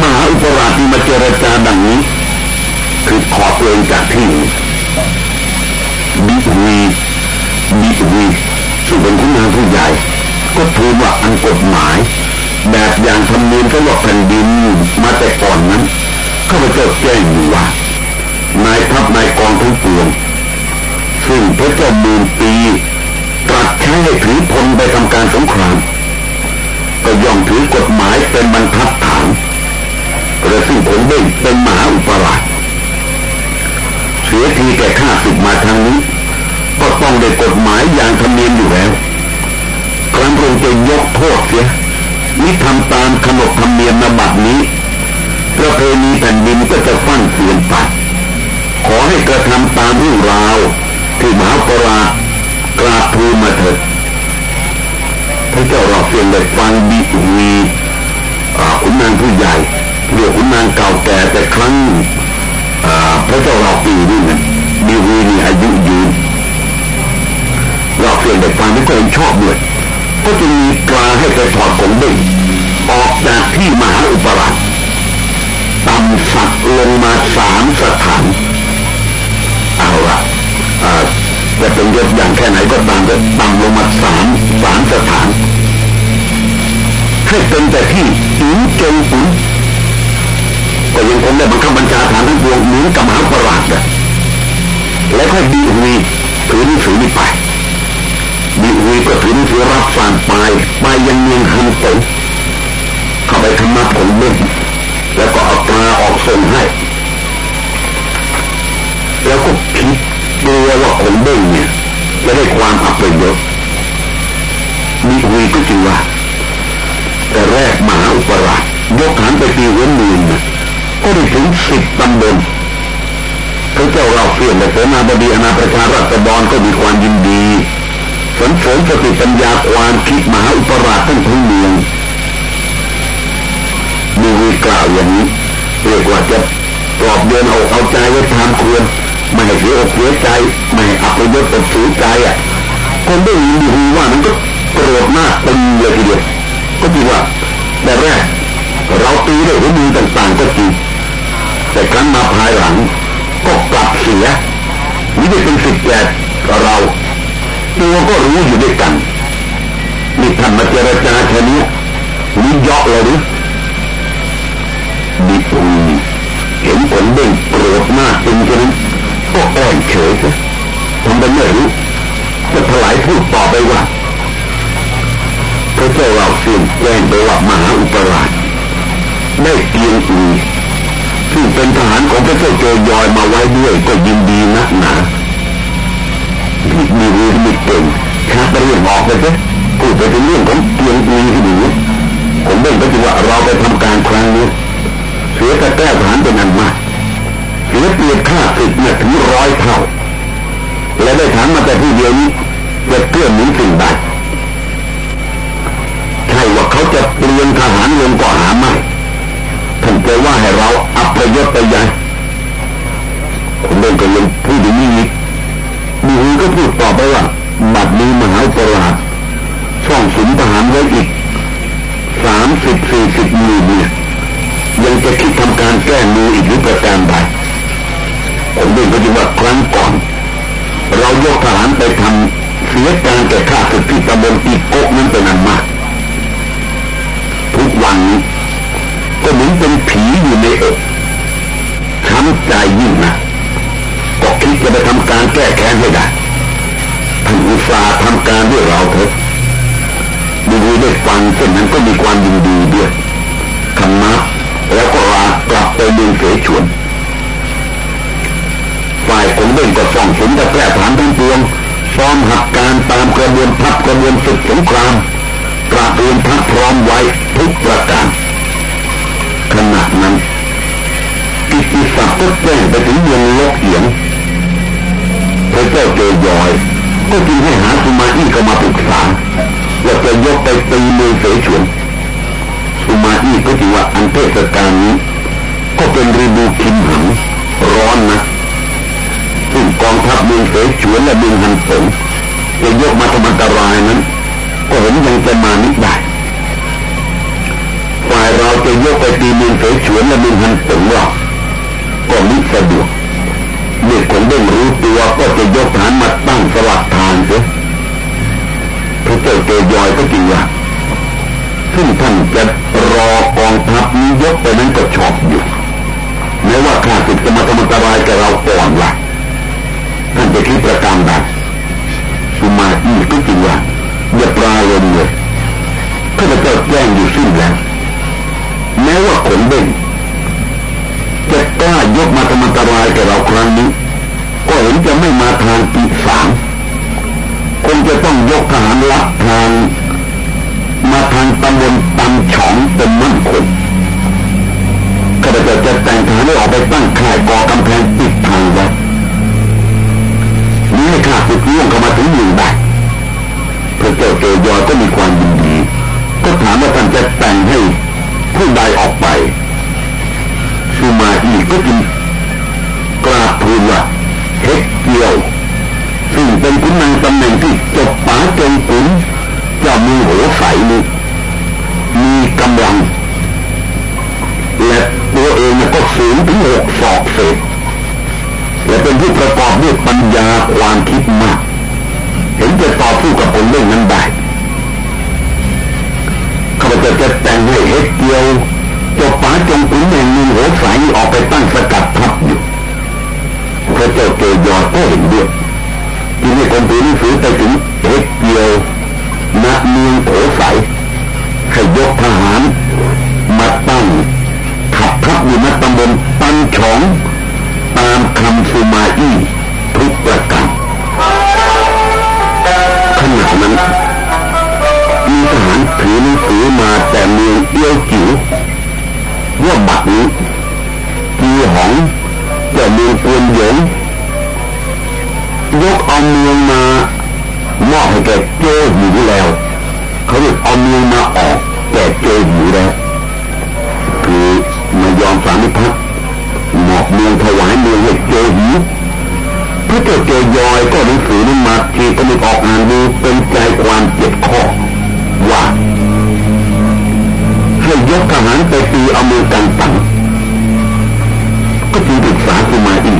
S1: มหาอุปราชมาเจรจาดังนี้ คือขอตัวเองจากที่บิวีบิวีซึ่งเป็นคุณนางผู้ใหญ่ ก็ทูลว่าอันกฎหมาย แบบอย่างธรรมเนียมตลอดแผ่นดินมาแต่ก่อนนั้นข้าพเจ้าแจ้งอยู่ว่านายทัพนายกองทั้งปวงซึ่งพระเจ้ามูลปี ตรัสใช้ให้ถือพลไปทำการสงคราม ก็ย่อมถือกฎหมายเป็นบรรทัดฐานกระซึ่งผมได้เป็นมหาอุปราชเสียทีแก่ข้าศึกมาทางนี้ก็ต้องได้กฎหมายอย่างธรรมเนียมอยู่แล้ว ครั้งพระองค์จะยกโทษเสียนี่ทำตามขนบธรรมเนียมนบัตนี้ประเพณีแผ่นดินก็จะฟั่นเฟือนไปขอให้กระทำตามเรื่องราวที่มหาปราช กราบทูลมาเถิดพระเจ้าเราเพียงได้ฟังดีวีขุนนางผู้ใหญ่เรียกขุนนางเก่าแก่แต่ครั้งพระเจ้าเราปีนี่นะดีวีนี่อายุยืนเราเพียงได้ฟังไม่เคยชอบด้วยก็จะมีปลาให้ไปถอดของเด็กออกจากที่มหาอุปราชตำสักลงมาสามสถานเอาละ จะเป็นยศอย่างแค่ไหนก็ตามจะต่ำลงมาสามสามสถานให้เป็นแต่ที่หิงจงขุนก็ยังคงได้บังคับบัญชาฐานทั้งปวงเหมือนกับมหาปราชญ์และค่อยดีวีถือนังสือนี้ไปดีวีก็ถือนังสือรับสั่งไปไปยังเมืองฮันโตเข้าไปทำมาผลเล่นแล้วก็เอาปลาออกส่งให้ แล้วก็คิด ดูว่าคนเด้งเนี่ยจะได้ความอับประโยชน์มีวีก็จริงว่า แต่แรกมหาอุปราชยกฐานไปตีเว้นมืนก็ได้ถึงสิบตำบลพระเจ้าเราเสื่อมแต่เสนาบดีอนาประชารัฐบอลก็มีความยินดีสนเสริมสติปัญญาความคิดมหาอุปราชทั้งทั้งเมืองมีวีกล่าวอย่างนี้เรียกว่าจะปลอบเดินเอาเอาใจไว้ทำควร ไม่ให้เสียอกเสียใจไม่ให้อับยชน์อดสูใจอะคนได้ยินดีว่านั้นก็โกรธมากตึงเลยทีเดียวก็จริงว่าแต่แรกเราตีด้วยหัวมือต่างๆก็จริงแต่ครั้นมาภายหลังก็กลับเสียนี่ได้เป็นสิทธิ์แก่เราตัวก็รู้อยู่ด้วยกันนี่ทำมาเจรจาแค่นี้นี่เยาะเลยหรือดิปุยเห็นผลเบ่งโกรธมากจนฉะนั้น ก็อ่อนเฉยซะทำเป็นไม่รู้จะถลายพูดต่อไปว่าพระเจ้าเราสียงแจ้งไปว่ามหาอุปราชได้เตียงอูซึ่งเป็นทหารของพระเจ้าโจยอยมาไว้ด้วยก็ยินดีนักหนาที่มีรู้มีเก่งชักเรื่องออกไปซะพูดไปถึงเรื่องของเตียงอูที่ดูผมเบ่งก็จริงว่าเราไปทำการครั้งนี้เสียแต่แก้ทหารเป็นอันมาก เสียเปรียบค่าศึกเนี่ยถึงร้อยเท่า และได้ถามมาแต่ผู้เดียวนี้จะเกื้อหนุนสิ่งใดใช่ว่าเขาจะเปลี่ยนทหารลงก็หาไม่ท่านจะว่าให้เราอัปยศไปยังคุณเดินก็ยังพูดอย่างนี้มีหูก็พูดต่อไปว่าบัดนี้มหาปราชช่องสุนทหารไว้อีกสามสิบสี่สิบมือเนี่ยยังจะคิดทำการแก้มืออีกหรือประการใด ผมเองก็จะว่าครั้งก่อน เรายกทหารไปทำเสียการแก่ข้าศึกที่ตำบลอีกโกนั้นเป็นอันมาก ทุกวันก็เหมือนเป็นผีอยู่ในอกช้ำใจยิ่งนะก็คิดจะไปทำการแก้แค้นให้ได้ท่านอุตสาห์ทำการด้วยเราเถอะดูได้ฟังเช่นนั้นก็มีความยินดีด้วยคำนับแล้วก็ลากลับไปเมืองเสฉวน ฝ่ายของเบ่งก็ส่องสมกับแพร่ฐานทั้งปวงซ้อมหักการตามกระบวนทัพกระบวนศึกสงครามกราบเรียนทัพพร้อมไว้ทุกประการขณะนั้นกิติศักดิ์ก็แจ้งไปถึงเมืองลกเอียงพระเจ้าเจยอย ก็จึงให้หาสุมาอี้เข้ามาปรึกษาว่าจะยกไปตีเมืองเสฉวนสุมาอี้ก็ถือว่าอันเทศกาลนี้ ก็เป็นฤดูคิมหังร้อนนะ ซึ่งกองทัพเมืองเสฉวนและเมืองฮันสงจะยกมาทำอันตรายนั้น ก็เห็นยังจะมานิดได้ฝ่ายเราจะยกไปตีเมืองเสฉวนและเมืองฮันสงว่าก็มิสะดวกเมื่อคนได้รู้ตัวก็จะยกฐานมาตั้งสลักทางเสียพระเจ้าเตยอยก็จริงว่าซึ่งท่านจะรอกองทัพนี้ยกไปนั้นก็ชอบอยู่แม้ว่าข้าศึกจะมาทำอันตรายแกเราก่อนละ ท่านจะคิดประการใดสุมาอีก็จริงว่าอย่าปลาลมเลยข้าพเจ้าแจ้งอยู่สิ้นแล้ว แม้ว่าขนเบ่งจะกล้ายกมาทำอันตรายแก่เราครั้งนี้ ก็เห็นจะไม่มาทางปีสามคงจะต้องยกทหารลับทางมาทางตำบลตำฉองเป็นมั่นคงข้าพเจ้าจะแต่งทหารให้ออกไปตั้งค่ายก่อกำแพงปิดทางไว้ ให้ข้าศึกล่วงเข้ามาถึงหนึ่งได้พระเจ้าเกยอก็มีความยินดี ก็ถามว่าท่านจะแต่งให้ผู้ใดออกไปสุมาอีก็จึงกราบทูลว่าเฮกเกียวซึ่งเป็นขุนนางตำแหน่งที่จบป๋าจงขุนจะมีหัวใสนี้มีกำลังและตัวเองก็สูงถึงหกศอกเศษ และเป็นผู้ประกอบด้วยปัญญาความคิดมาก เห็นจะต่อสู้กับคนเรื่องนั้นได้ข้าพเจ้าจะแต่งให้เฮกเกียวจบป๋าจงขุนแห่งมีหัวใสออกไปตั้งสกัดทัพอยู่พระเจ้าเกยยอก็เห็นด้วยที่ให้คนถือหนังสือไปถึงเฮกเกียวณเมืองโขใสให้ยกทหาร มาตั้งขับทัพอยู่ณตำบลปันฉอง ตามคำสุมาอี้ทุกประการขณะนั้นมีทหารถือหนังสือมาแต่เมืองเอี้ยวจิ๋วว่าบัดนี้จีหองจะเมืองกวนหยงยกเอาเมืองมามอบให้แก่โจหิวแล้ว เขาเรียกเอาเมืองมาออกแก่โจหิวแล้ว คือมายอมสามิพัก อบเมืองถวายเมืองให้โจหิวพระเจ้าโจยอยก็หนังสือนี้มาทีก็มีออกอ่านดูเป็นใจความเจ็บข้อว่าให้ยกทหารไปตีอเมืองกันตังก็จึงปรึกษาสุมาอี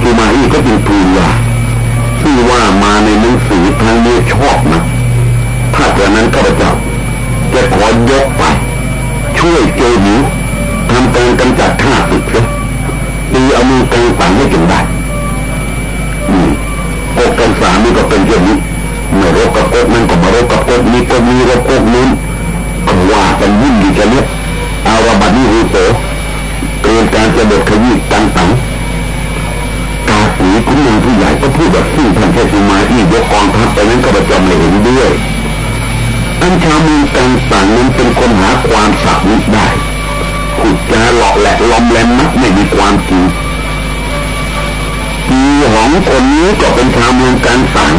S1: สุมาอีก็จึงทูลว่าที่ว่ามาในหนังสือทางนี้ชอบนะถ้าจากนั้นข้าพเจ้าจะขอยกไป ช่วยโจหนิวทำการกำจัดข้าศึกเสีย ตีเอามือกังสังให้จงได้อืมกกกันสามนี่ก็เป็นเช่นนี้ไม่รบกับกกนั้นก็มารบกับกกนี้กกนี้รบกกนู้นก็ว่ากันยิ่งดีจะเนี้ยเอาระบัดนี้หูโสเตรียมการจะเด็ดขยี้ตังตังกาสีคุณนางผู้ใหญ่ก็พูดแบบซึ่งท่านเทศมาอียกกองทัพไปนั้นก็ประจำเลยเห็นด้วยอันชาวเมืองต่างนั้นเป็นคนหาความสับนิดได้ ขุดจาหลอกแหลกล้อมแหลมนักไม่มีความจริงจีหองคนนี้ก็เป็นชาวเมืองการสัง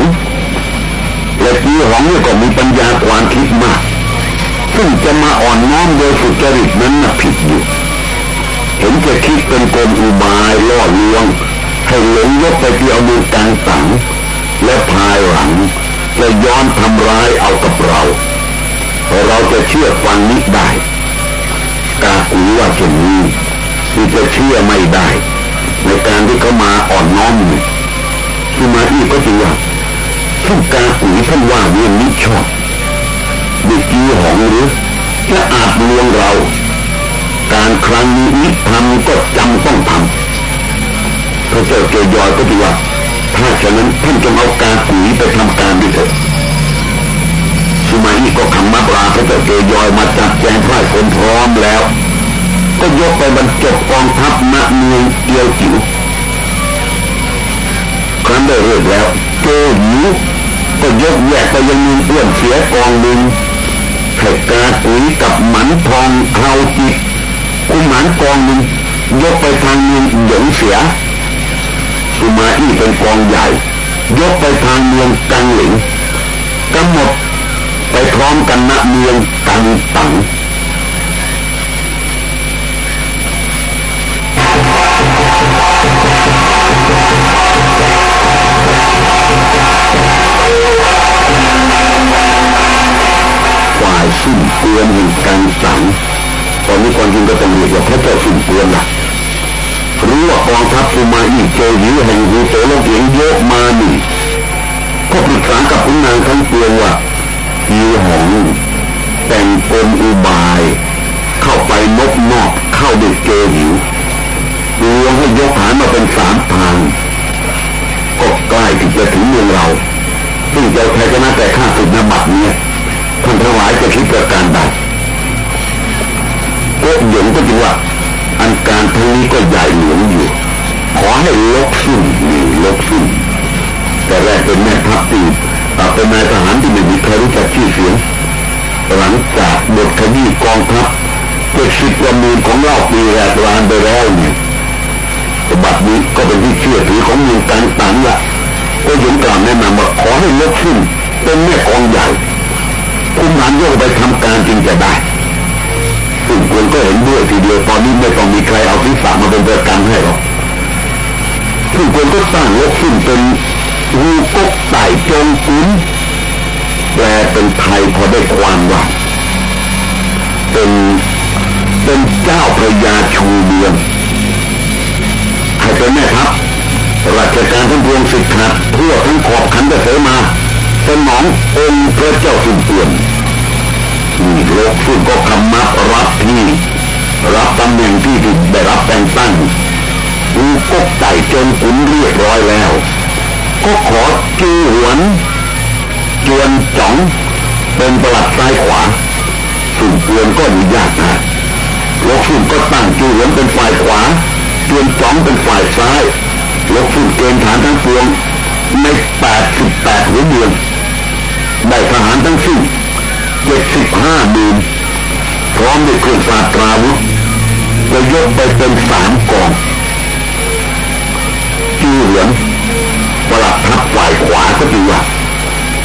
S1: และจีหองเนี่ยก็มีปัญญาความคิดมาก ซึ่งจะมาอ่อนน้อมโดยสุจริตนั้นน่ะผิดอยู่ เห็นจะคิดเป็นกลอุบายล่อลวง ให้หลงยกไปที่เอามือการสัง และภายหลังจะย้อนทำร้ายเอากับเรา เราจะเชื่อฟังนี้ได้ กาคุว่าเช่นนี้ที่จะเชื่อไม่ได้ ในการที่เขามาอ่อนน้อมนี่คือมาอีกก็จริงว่าท่านกาคุยท่านว่าเรื่องนี้ชอบดิกีหองหรือจะอาจลวงเรา การครั้งนี้นิทำก็จำต้องทำพระเจ้าเกยอยก็ถือว่าถ้าฉะนั้นท่านจงเอาการคุยไปทำการด้วยเถิด สุมาอีก็คำมาบลาพระเจ้าเกยอยมาจัดแจงพ่ายคนพร้อมแล้ว ก็ยกไปบรรจบกองทัพณเมืองเกียวจิ๋วครั้นได้เรียบแล้วเกหิวก็ยกแยกไปยังเมืองอ้วนเสียกองหนึ่งให้กาปุ๋ยกับหมันทองเฮาจิตกุหมันกองหนึ่งยกไปทางเมืองหยงเสียสุมาอี้เป็นกองใหญ่ ยกไปทางเมืองกังหลิงกำหนด ไปพร้อมกันณเมืองกังตังฝ่ายสิ้นเปลือนแห่งกังสังตอนนี้ความจริงก็ต้องเรียกว่าพระเจ้าสิ้นเปลือนล่ะรู้ว่ากองทัพสุมาอีเจอหิวแห่งหูโตลงเอียงโยกมานี่ก็ปรึกษากับคุณนางทั้งปวงว่า ฮีหองแต่งกลอุบาย เข้าไปนบนอกเข้าด้วยเจอหิวดวงให้ยกฐานมาเป็นสามทางก็ใกล้ที่จะถึงเมืองเรา ซึ่งเจะใช้ชนะแต่ข้าศึกนบัตเนี่ยท่านทั้งหลายจะคิดประการใดก็หยงก็จริงว่า อันการทั้งนี้ก็ใหญ่หลวงอยู่ ขอให้ลบสิ้นนี่ลบสิ้นแต่แรกเป็นแม่ทัพตี เป็นนายทหารที่ไม่มีใครรู้จักชื่อเสียง หลังจากบทขยี้กองทัพเจ็ดสิบกว่ามือของเล่าปีแรกลานไปแล้วเนี่ยบัดนี้ก็เป็นที่เชื่อถือของเมืองต่างๆละก็ยงกล่าวแนะนำว่าขอให้ลบสิ้นเป็นแม่กองใหญ่คุณหันโยกไปทำการจริงจะได้ซึ่งคนก็เห็นด้วยทีเดียวตอนนี้ไม่ต้องมีใครเอาศีรษะมาเป็นประกันให้หรอกซึ่งคนก็สร้างลบสิ้นเป็น รูกกไต่จงกุนแปลเป็นไทยพอได้ความว่าเป็นเป็นเจ้าพระยาชูเมืองให้เป็นแม่ครับราชการทั้งพวงสิทธิ์ขัดทั่วทั้งขอบขันจะเสมาเป็นหนององค์พระเจ้าสุนเปื่อนนี่โลกสุนก็คำมารับที่รับตำแหน่งที่ได้รับแต่งตั้งรูกกไต่จนขุนเรียบร้อยแล้ว ก็ขอจูหวน จวนจ๋องเป็นประหลัดซ้ายขวาสุ่มเปือนก็อนุญาตนะลกสุ่มก็ตั้งจูหวนเป็นฝ่ายขวาจวนจ๋องเป็นฝ่ายซ้ายลกสุ่มเกณฑ์ฐานทั้งปวงในแปดสิบแปดหัวเมืองได้ทหารทั้งสิ้นเจ็ดสิบห้าหมื่นพร้อมด้วยเครื่องสาตราวุธจะยกไปเป็นสามกองจูหลือง ประหลัดทัพฝ่ายขวาก็คือว่า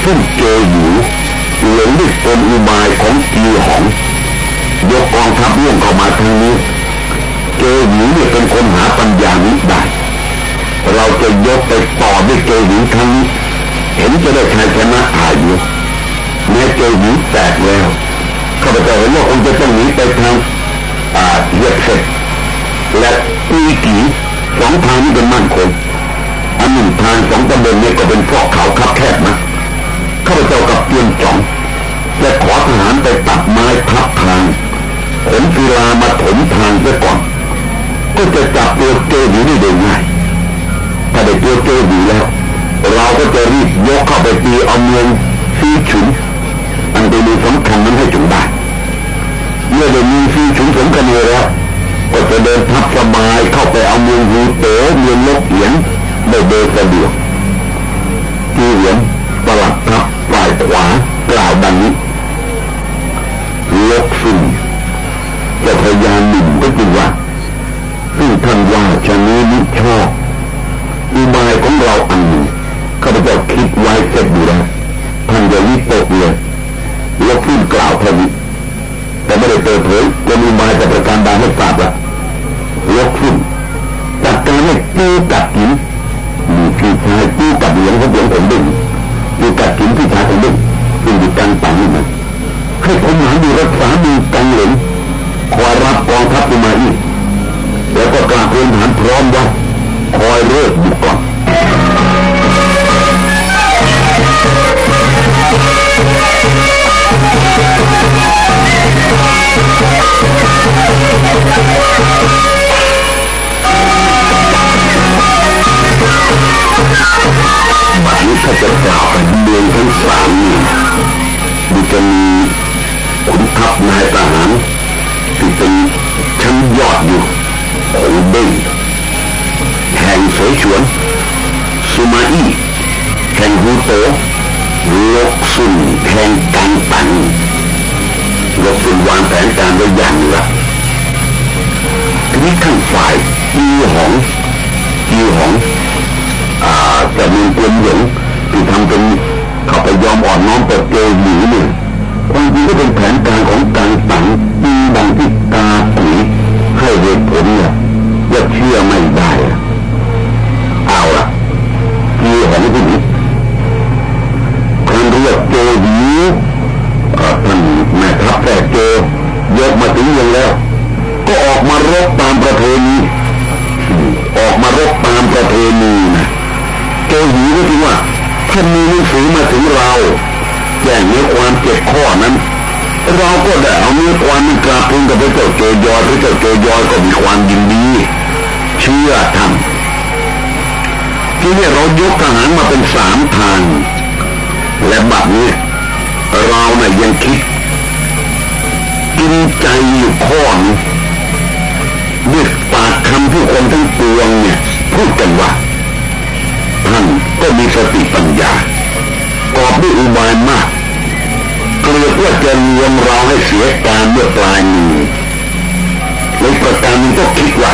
S1: ซึ่งเจออยู่หลงด้วยกลอุบายของจีหองยกกองทัพเรื่องเข้ามาทางนี้ เจอหญิเนี่ยเป็นคนหาปัญญานี้ได้ เราจะยกไปต่อด้วยเจอหญิทั้งนี้ เห็นจะได้ชัยชนะอายุแม้เจอหญิแตกแล้วข้าพเจ้าเห็นว่าคงจะต้องหนีไปทางอ่าเยกเสร็จและปีกีสองทางนี้เป็นมั่นคงอัน หนึ่งทางสองตำบลนี้ก็เป็นพวกเขาคับแคบนะข้าพเจ้ากับเตียนจ่องจะขอทหารไปตัดไม้ทับทางขนกีฬามาถมทางซะก่อน ก็จะจับตัวเจออยู่นี่ได้ง่ายถ้าได้ตัวเจออยู่แล้ว เราก็จะรีบยกเข้าไปตีเอาเมืองซีฉุนอันเป็นมือสำคัญนั้นให้จงได้เมื่อได้มีซีฉุนสำคัญแล้วก็จะเดินทับสบายเข้าไปเอาเมืองฮูโตเมืองลกเหียน ได้เดินกระเดียวที่เหรียญประหลัดพระฝ่ายขวากล่าวดังนี้ลกสิ่งจะพยายามหมิ่นก็คือว่าซึ่งท่านว่าชะนี้นิชอบอุบายของเราอันนี้ข้าพเจ้าคิดไว้เสร็จอยู่แล้วท่านจะวิตกเลยลกสิ่งกล่าวเท่านี้แต่ไม่ได้เปิดเผยจะมีมายแต่ประการใดให้ทราบละลกสิ่งจัดการให้ตีตัดหิน พี่ชายปูกัดเหลียงเขาเลี้ยงผมดึงปูกัดหินพี่ชายผมดึงซึ่งอยู่กลางป่านี่มันให้ผมหาดูรักษาดูกังเหลงคอยรับกองทัพมาอีกแล้วก็กลางเรียนฐานพร้อมว่าคอยเลิกบุกก่อน ถ้าจะกล่าวเป็นเมืองทั้งสามนี่ดูจะมีขุนทัพนายทหารที่เป็นชั้นยอดอยู่โอเบ้งแห่งเสฉวนซูมาอี้แห่งฮูโตลกซุนแห่งกังปันลกซุนวางแผนการไว้อย่างละทีนี้ข้างฝ่ายจีหองจีหองอ่าจะมีเปลี่ยนหยง ที่ทำเป็นเขาไปยอมอ่อนน้อมเปิดเจอหนีเนี่ยคามจริงก็เป็นแผนการของการตังดีดังที่ตาผีให้เหตุผลเนี่ยว่าเชื่อไม่ได้เอาละจีหองผู้นี้ครั้นเรียกโจหยีท่านแม่ทัพแต่โจยกมาถึงยังแล้ว ก็ออกมารบตามประเพณีออกมารบตามประเพณีนะโจหีก็ถือว่า ถ้ามีหนังสือมาถึงเราแจ้งเนื้อความเจ็ดข้อนั้น เราก็ได้เอาเนื้อความนี้กราบทูลกับพระเจ้าโจยอยพระเจ้าโจยอยก็มีความยินดี เชื่อทำที่นี่เรายกทหารมาเป็นสามทาง และบัดนี้เราเนะ่ยยังคิดกินใจอยู่ข้อนึงด้วยปากคำที่คนทั้งปวงเนี่ยพูดกันว่า ท่านก็มีสติปัญญากอบด้วยอุบายมากเกลียดว่าจะรวมเราให้เสียการเมื่อปลายมือในประการนี้ก็คิดว่า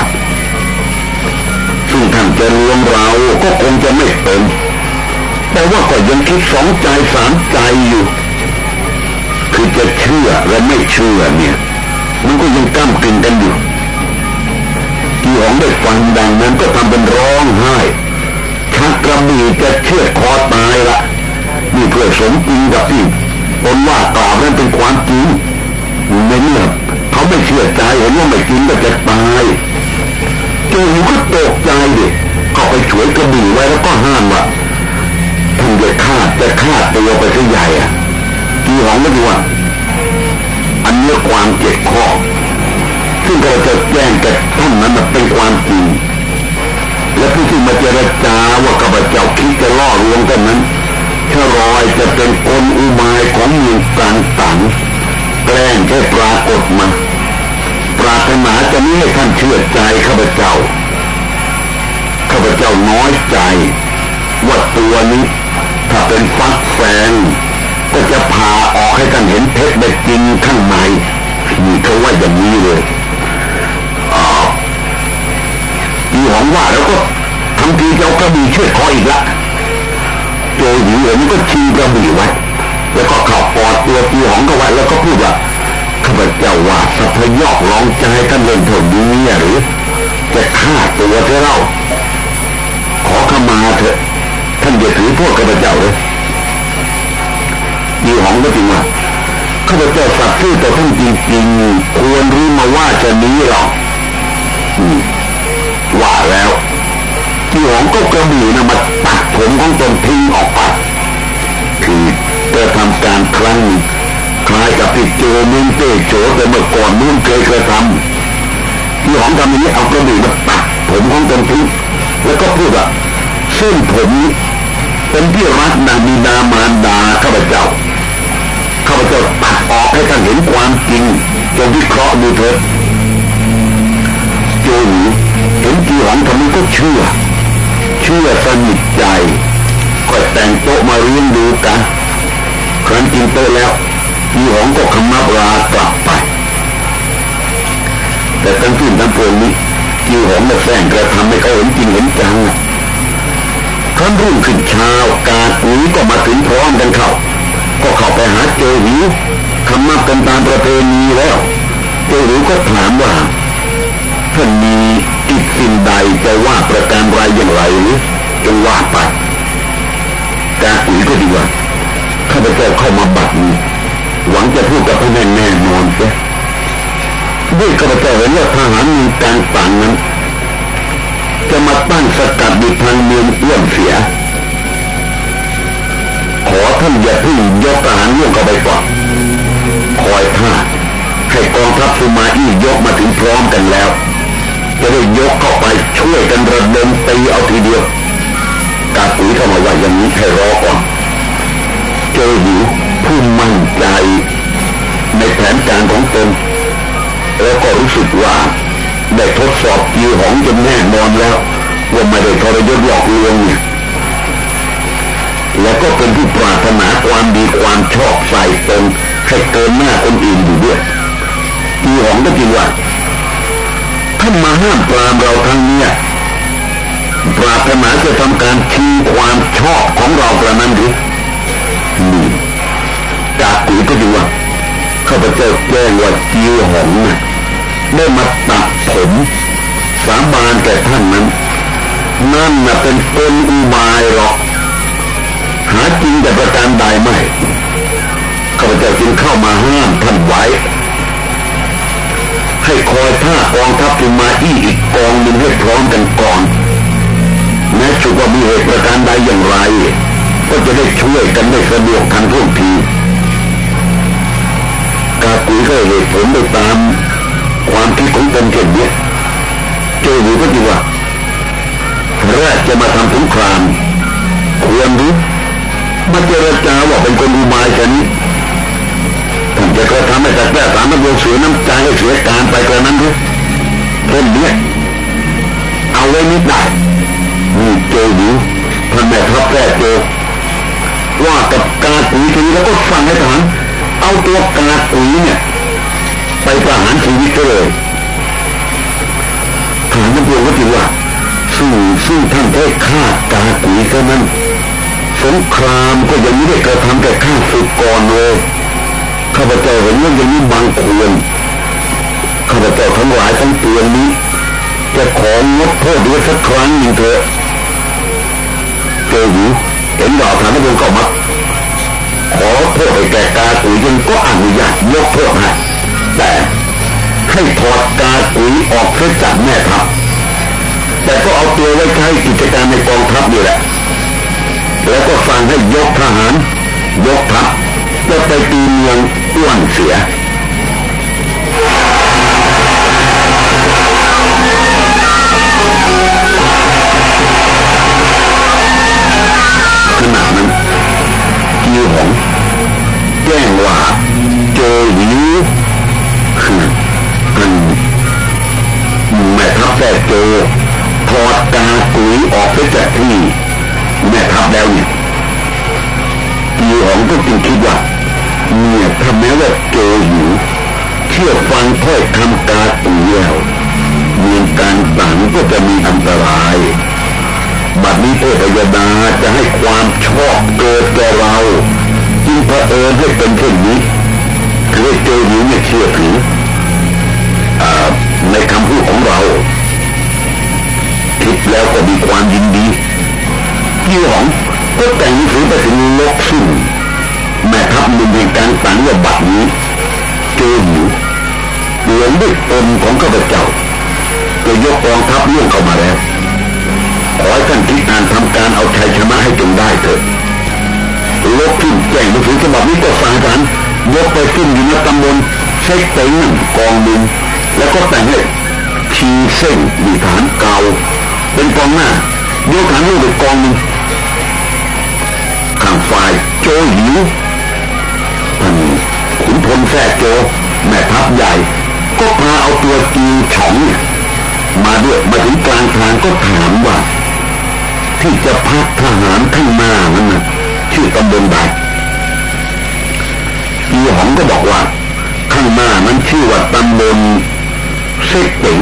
S1: ซึ่งท่านจะรวมเราก็คงจะไม่เป็นแต่ว่าก็ยังคิดสองใจสามใจอยู่ คือจะเชื่อและไม่เชื่อเนี่ย มันก็ยังก้ามกึ่งกันอยู่ที่หองได้ฟังดังนั้นก็ทำเป็นร้องไห้ กกระบี่จะเชื่อคอตายละนี่เพื่อสมจริงกับที่ตนว่าตอบนั้นเป็นความจริงในเมื่อเขาไม่เชื่อใจเห็นว่าไม่จริงก็จะตายเจ้าหูก็ตกใจดิเขาไปช่วยกระบี่ไว้แล้วก็ห้ามว่าท่านจะฆ่าจะฆ่าตัวไปซะใหญ่อะที่หองก็ดูว่าอันนี้ความเจ็บข้อซึ่งเราจะแจ้งกับท่านนั้นเป็นความจริง เจรจาว่าข้าพเจ้าคิดจะล่อลวงกันนั้นถ้ารอยจะเป็นคนอุบายของมืองกางตังแกล้งแค่ปรากฏมา ปรารถนาจะไม่ให้ท่านเชื่อใจข้าพเจ้า ข้าพเจ้าน้อยใจ ว่าตัวนี้ถ้าเป็นฟักแฟงก็จะพาออกให้ท่านเห็นเพชรได้จริงข้างในนี่เขาว่าอย่างนี้เลยอีหองว่าแล้วก็ ทำทีเจ้ากระบี่ช่วยคออีกละโจหญิงเหนก็ชีกระบี่ไว้แล้วก็ขับปอดตัวตีหองก็ไว้แล้วก็พูดว่าข้าพเจ้าว่าสัพยอกลองใจท่านเล่นเท่านี้หรือจะฆ่าตัวเธอเราขอขมาเถอะ ท่านอย่าถือพวกข้าพเจ้าเลยยีหองก็จริงว่าข้าพเจ้าสัตย์ซื่อต่อท่านจริงๆควรรู้มาว่าจะนี้หรอกว่าแล้ว ที่หองก็กระบี่นะมาตัดผมของตนทิ้งออกไปคือจะทำการครั้งคล้ายกับที่โจมุนเตโจแต่เมื่อก่อนนุ่นเคยกระทำที่หองทำอย่างนี้เอากระบี่มาตัดผมของตนทิ้งแล้วก็พูดว่าเส้นผมนี้เป็นที่รักดามีดามารดาข้าพเจ้าข้าพเจ้าตัดออกให้ท่านเห็นความจริงจงวิเคราะห์ดูเถิดโจหนีเห็นจีหองทำนี้ก็เชื่อ เชื่อสนิทใจก็แต่งโต๊ะมาเรียนดูกัน ครั้นจริงโต๊ะแล้วจีหองก็คำนับลากลับไป แต่ทั้งสิ้นทั้งปวงนี้จีหองมาแฝงกระทำให้เขาเห็นจริงเห็นจังครั้นรุ่งขึ้นเช้ากาดนี้ก็มาถึงพร้อมกันเขาก็เข้าไปหาเจอหิวทำมาเป็นตามประเพณีแล้ว เจอหิวก็ถามว่าท่านมี กิจสิ่งใดจะว่าประการไรอย่างไรจงว่าไปกาอุ๋ยก็ดีว่าข้าพเจ้าเข้ามาบัดนี้ หวังจะพูดกับท่านแน่นอนเสียด้วยข้าพเจ้าเห็นว่าทหารมีการต่างนั้น จะมาตั้งสกัดดิทางเมืองเอื้อมเสีย ขอท่านอย่าพึ่งยกทหารล่วงเข้าไปก่อนคอยท่าให้กองทัพสุมาอี้ยกมาถึงพร้อมกันแล้ว จะได้ยกเข้าไปช่วยกันระดมตีเอาทีเดียวกาปุ๋ยเข้ามาว่าอย่างนี้ให้รอก่อนเจอหิวผู้มั่นใจในแผนการของตนแล้วก็รู้สึกว่าได้ทดสอบยีหองจนแน่นอนแล้วว่าไม่ได้ทรยศหลอกลวงเนี่ยแล้วก็เป็นผู้ปรารถนาความดีความชอบใส่ตนให้เกินหน้าคนอื่นอยู่ด้วยยีหองก็จริงว่า ท่านมาห้ามปรามเราทั้งเนี้ยปราถนาจะทำการชี้ความชอบของเรากระนั้นหรือนี่จากกุยก็ดีว่าข้าพเจ้าแจ้งว่าจีหงนะได้มาตัดผมสาบานแก่ท่านนั้น นั่นน่ะเป็นกลอุบายหรอก หาจริงแต่ประการใดไม่ข้าพเจ้าจึงเข้ามาห้ามท่านไว้ ให้คอยท่ากองทัพจุมาอี้อีกกองหนึ่งให้พร้อมกันก่อนแม้ชุว่ามีเหตุประการใดอย่างไร ก็จะได้ช่วยกันได้สะดวกทันท่วงทีกากุยก็เหตุผลไปตาม ความคิดของตนเช่นนี้เจอหรือก็ดีว่าแรกจะมาทำสงครามควรรือมาเจรจาว่าเป็นคนอุบายกันนี้ท่าน จะกระทำให้แต่แก้สามนักลงเสียน้ำใจให้เสียการไปกระนั้นหรือเช่นนี้เอาไว้นิดได้นี่เจอหรือท่านแม่ทัพแก้เจอว่ากับกากุยทีแล้วก็ฟังให้ทหารเอาตัวกากุยเนี่ยไปประหารชีวิตเลยทหารนักเรียนก็ถือว่าซึ่งซึ่งท่านได้ฆ่ากากุยเท่านั้นสงครามก็ยังไม่ได้กระทำแต่ข้าศึกก่อนเลย ข้าพเจ้าเห็นว่าอย่างนี้บางควรข้าพเจ้าทั้งหลายทั้งปวงนี้จะของงดโทษด้วยสักครั้งหนึ่งเถอะเจอหูเห็นดาวฐานนักเรียนก็มาขอโทษให้แก่กากุยยังก็อนุญาตยกโทษให้แต่ให้ถอดกากุยออกเสียจากแม่ทัพแต่ก็เอาตัวไว้ใช้กิจการในกองทัพนี่แหละแล้วก็ฟังให้ยกทหาร ยกทัพ จะไปตีเมืองอ้วนเสียขณะนั้นจีหงแจ้งว่าเจอหิวคือเป็นแม่ทัพแต่โจถอดกากุยออกไปจากที่แม่ทัพแล้วเนี่ยจีหงก็จึงคิดว่า เนี่ยถ้าแม้ว่าโจหิวเชื่อฟังถ้อยคำกากุยแล้วเมืองการสังก็จะมีอันตราย บัดนี้เทพยดาจะให้ความชอบเกิดแก่เราจึงเผอิญให้เป็นเช่นนี้คือเจอหิวเนี่ยเชื่อถือในคำพูดของเราคิดแล้วก็มีความยินดียี่หองก็แต่งหนังสือไปถึงลกซึ่ง แม่ทัพมือในการสังว่าบัดนี้เจอหิวเหลืองด้วยตนของข้าพเจ้าจะยกกองทัพล่วงเข้ามาแล้วขอให้ท่านคิดอ่านทำการเอาชัยชนะให้จงได้เถิดลบขึ้นแจ้งหนังสือฉบับนี้ก็สั่งการยกไปขึ้นอยู่ในตำบลเช็คเต็งกองหนึ่งแล้วก็แต่งให้ชีเส้นมีฐานเก่าเป็นกองหน้ายกฐานลูกเป็นกองหนึ่งข้างฝ่ายโจหิวท่ นพลแท้โจแม่ทัพใหญ่ ก็พาเอาตัวจีฉองเนี่ยมาด้วยมาถึงกลางทางก็ถามว่า ที่จะพักทหารข้างหน้านั้นนะชื่อตำบลใดจีหองก็บอกว่า ข้างหน้านั้นชื่อว่าตำบลเซ็กเต็ง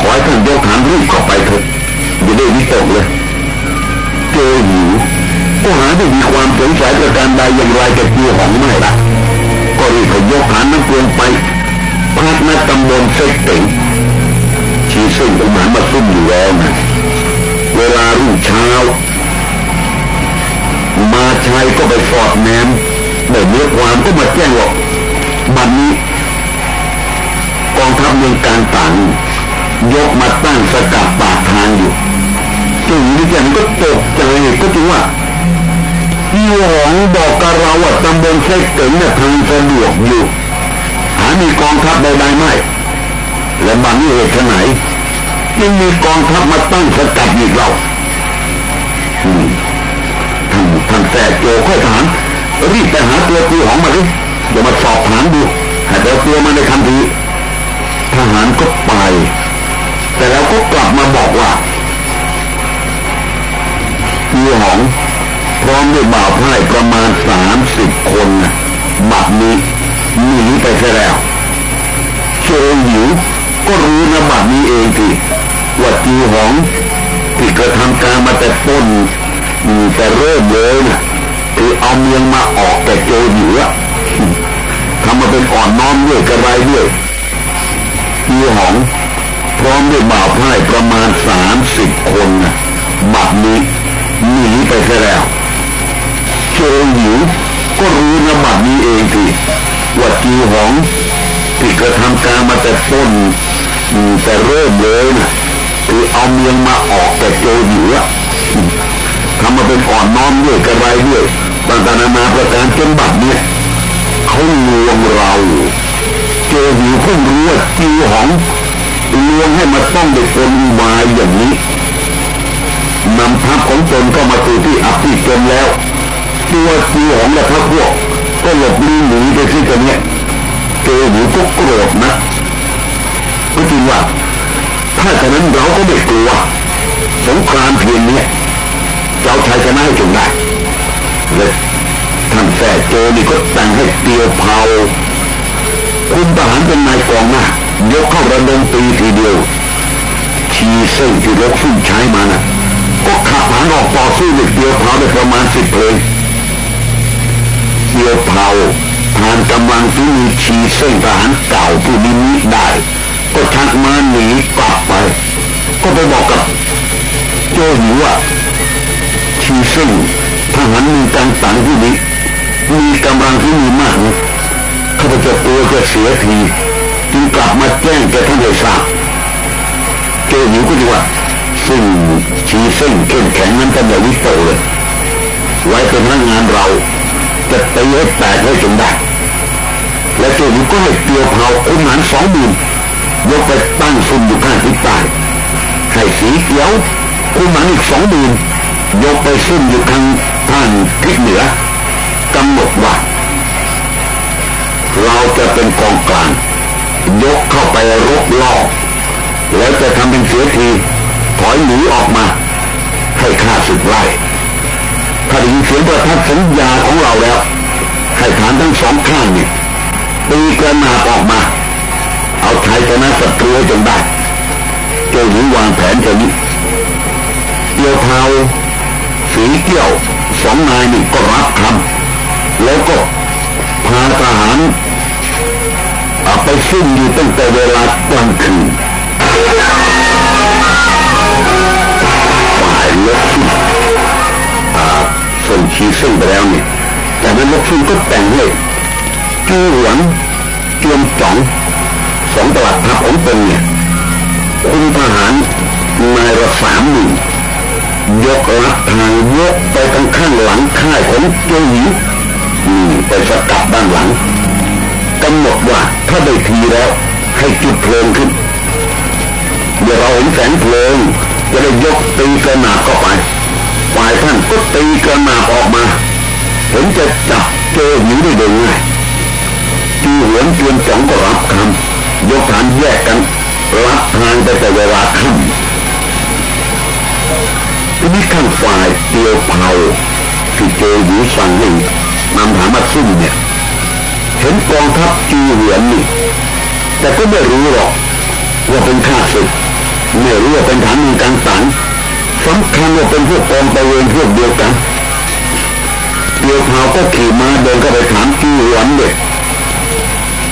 S1: ขอให้ท่านยกฐานรีบเข้าไปเถอะอย่าได้วิตกเลยเจอหิวก็หาได้มีความสงสัยประการใดอย่างไรกับจีหองไม่ละ ก็รีบไปยกฐานนั้นลงไปพักในตำบลเซ็กเต็งชีซึ่งทหามาซุ่มอยู่แล้วนะเวลารุ่งเช้า มาชัยก็ไปสอดแนมได้เนื้อความก็มาแจ้งว่าบัดนนี้ กองทัพเมืองการต่างยกมาตั้งสกัดปากทางอยู่จึงนี่แกก็ตกใจก็จึงว่า พี่หองบอกกับเราว่าตำบลเซกเก๋งเนี่ยทางสะดวกอยู่หามีกองทัพใดๆไม่ และบางเหตุไหนยังมีกองทัพมาตั้งสกัดอีกเราท่านท่านแต่โจค่อยถามรีบไปหาตัวปีหองมาดิเดี๋ยวมาสอบถามดูห้เดี๋ยวตัวมาในคันทีทหารก็ไป แต่แล้วก็กลับมาบอกว่าปีหอง พร้อมด้วยบ่าวไพร่ประมาณสามสิบคนนะบัดนี้หนีไปซะแล้วโชหิวก็รู้นะบัดนี้เองทีว่าจีหองที่กระทำการมาแต่ต้นแต่เริ่มเลยนะคือเอาเมียงมาออกแต่โจหิวอะทำมาเป็นอ่อนน้อมด้วยกระไรด้วยจีหองพร้อมด้วยบ่าวไพร่ประมาณสามสิบคนนะบัดนี้หนีไปซะแล้ว โจหิวก็รู้นบัดนี้เองทีว่าจีหองที่กระทำการมาแต่ต้นแต่เริ่มเลยนะคือเอาเมียงมาออกแต่โจหิวอะทำมาเป็นอ่อนน้อมด้วยกระไรด้วยต่างๆนานาประการจนบัดเนี่ยเขาลวงเราโจหิวเพิ่งรู้ว่าจีหองลวงให้มาต้องเด็กคนอุบายอย่างนี้นำทัพของตนก็มาสู่ที่อับที่จนแล้ว ตัวจีหองและพระพวก ก็หลบลี้หนีไปที่กันเนี่ยเจอหิวก็โกรธนะก็จริงว่าถ้าฉะนั้นเราก็ไม่กลัวสงครามเพียงนี้เจ้าชายชนะให้จงได้เลยท่านแส่โจนี่ก็แต่งให้เตียวเผาคุณทหารเป็นนายกองหน้ายกเข้าระดมตีทีเดียวชีเส้นที่รถฟุ้งใช้มานะ่ะก็ขับหานออกต่อสู้ด้วยเตียวเผาได้ประมาณสิบเพลงเตียวเผาทานกำลังที่มีชีเส้นทหารเก่าผู้นี้มิได้ ก็ชักมาหนีกลับไป ก็ไปบอกกับโจหิวว่าชีเส้นทหารมีการต่างที่นี้มีกำลังที่มีมากนะข้าพเจ้ากลัวจะเสียทีจึงกลับมาแจ้งแกท่านได้ทราบโจหิวก็ดีว่าซึ่งชีเส้นเข้มแข็งนั้นก็นอย่าวิโตเลย ไว้เป็นพนักงานเรา จะตีให้แตกให้จนได้ และโจหิวก็ให้เตียวเผาคุมหันสองบินยกไปตั้งซุ่มอยู่ข้างทิศใต้ให้สีเขียวคุมหันอีกสองบินยกไปซุ่มอยู่ข้างทางทิศเหนือกำหนดว่าเราจะเป็นกองกลาง ยกเข้าไปรบล่อแล้วจะทำเป็นเสียทีถอยหนีออกมา ให้ข้าศึกไล่ถ้าได้ยินเสียงประทัดสัญญาของเราแล้วให้ฐานทั้งสองข้างเนี่ย ตีกระนาบออกมา เอาชัยชนะศัตรูจนได้โจหญิงวางแผนเช่นนี้เกียวเทาสีเกี่ยวสองนายนี่ก็รับคำแล้วก็พาทหารเอาไปซุ่มอยู่ตั้งแต่เวลากลางคืนฝ่ายลบซุ่มส่งชีซึ่งไปแล้วเนี่ยแต่นั้นลบซุ่มก็แต่งให้ จูหวนเจียมจ่องสองตลาดทัพของตนเนี่ยคุณทหารนายละสามหมื่นยกรับทางยกไปทางข้างหลังค่ายของโจหญิงไปสกัดด้านหลังกำหนดว่าถ้าได้ทีแล้วให้จุดเพลิงขึ้น เดี๋ยวเราเห็นแสงเพลิงจะได้ยกตีกระหนาบเข้าไปฝ่ายท่านก็ตีกระหนาบออกมาเห็นจะจับโจหญิงได้โดยง่าย จีหวนเตียนสองก็รับคำยกฐานแยกกันรับทางไปแต่เวลาค่ำทีนี้ข้างฝ่ายเตียวเผาที่เจอหญิงสั่งให้นำฐามาซุ่มเนี่ยเห็นกองทัพจีเหวียนนี่แต่ก็ไม่รู้หรอกว่าเป็นข้าศึกไม่รู้ว่าเป็นฐานมีการสังสำคัญว่าเป็นพวกกองตะเวนพวกเดียวกันเดียวเท้าก็ขี่มาเดินเข้าไปถามจีเหวียนเด็ก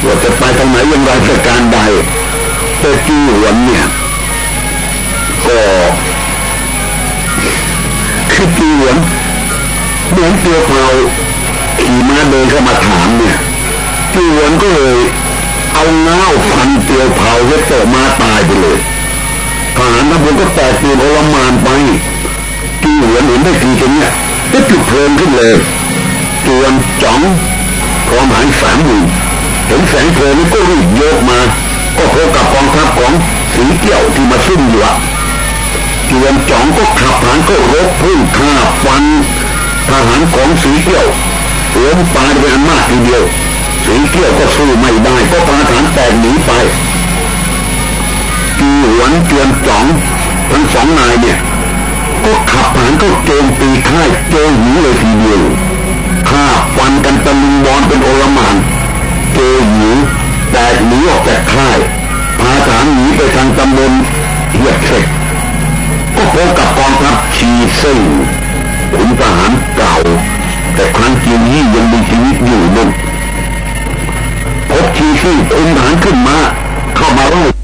S1: ว่าจะไปทางไหนยังไรประการใดแต่ที่หวนเนี่ย ก็คือตีหวนเหมือนตัวเราขี่ม้าเดินเข้ามาถามเนี่ยตีหวนก็เลยเอาเงาฟันเตียวเผาเวทเตอมาตายไปเลยทหารนะผมก็แตกตื่นโอลมานไปตีหวนเห็นได้ทีตรงเนี่ยก็จุดเพลิงขึ้นเลยตันจ๋องพร้อมหายสามหมื่น เห็นแสงเพลิงก็รีบโยกมา ก็พบกับกองทัพของสีเกี้ยวที่มาซุ่มอยู่อะจวนจ๋องก็ขับผ่านก็รบพุ่งฆ่าฟันทหารของสีเกี้ยวล้มตายไปอันมากทีเดียว สีเกี้ยวก็สู้ไม่ได้ก็ปาฐานแตกหนีไปจีหวนเจียนจ๋องทั้งสองนายเนี่ยก็ขับผ่านก็โจมตีค่ายโจมหนีเลยทีเดียวฆ่าฟันกันตะลุมบอลเป็นโอลมาน โจหนีแตกหนีออกจากค่ายพาฐานหนีไปทางตำบลเฮียเทกก็พบกับกองทัพชีเซิงขุนทหารเก่า แต่ครั้งจีนยี่ยังมีชีวิตอยู่นั่นพบชีซี่คุนทหารขึ้นมา เข้ามาไล่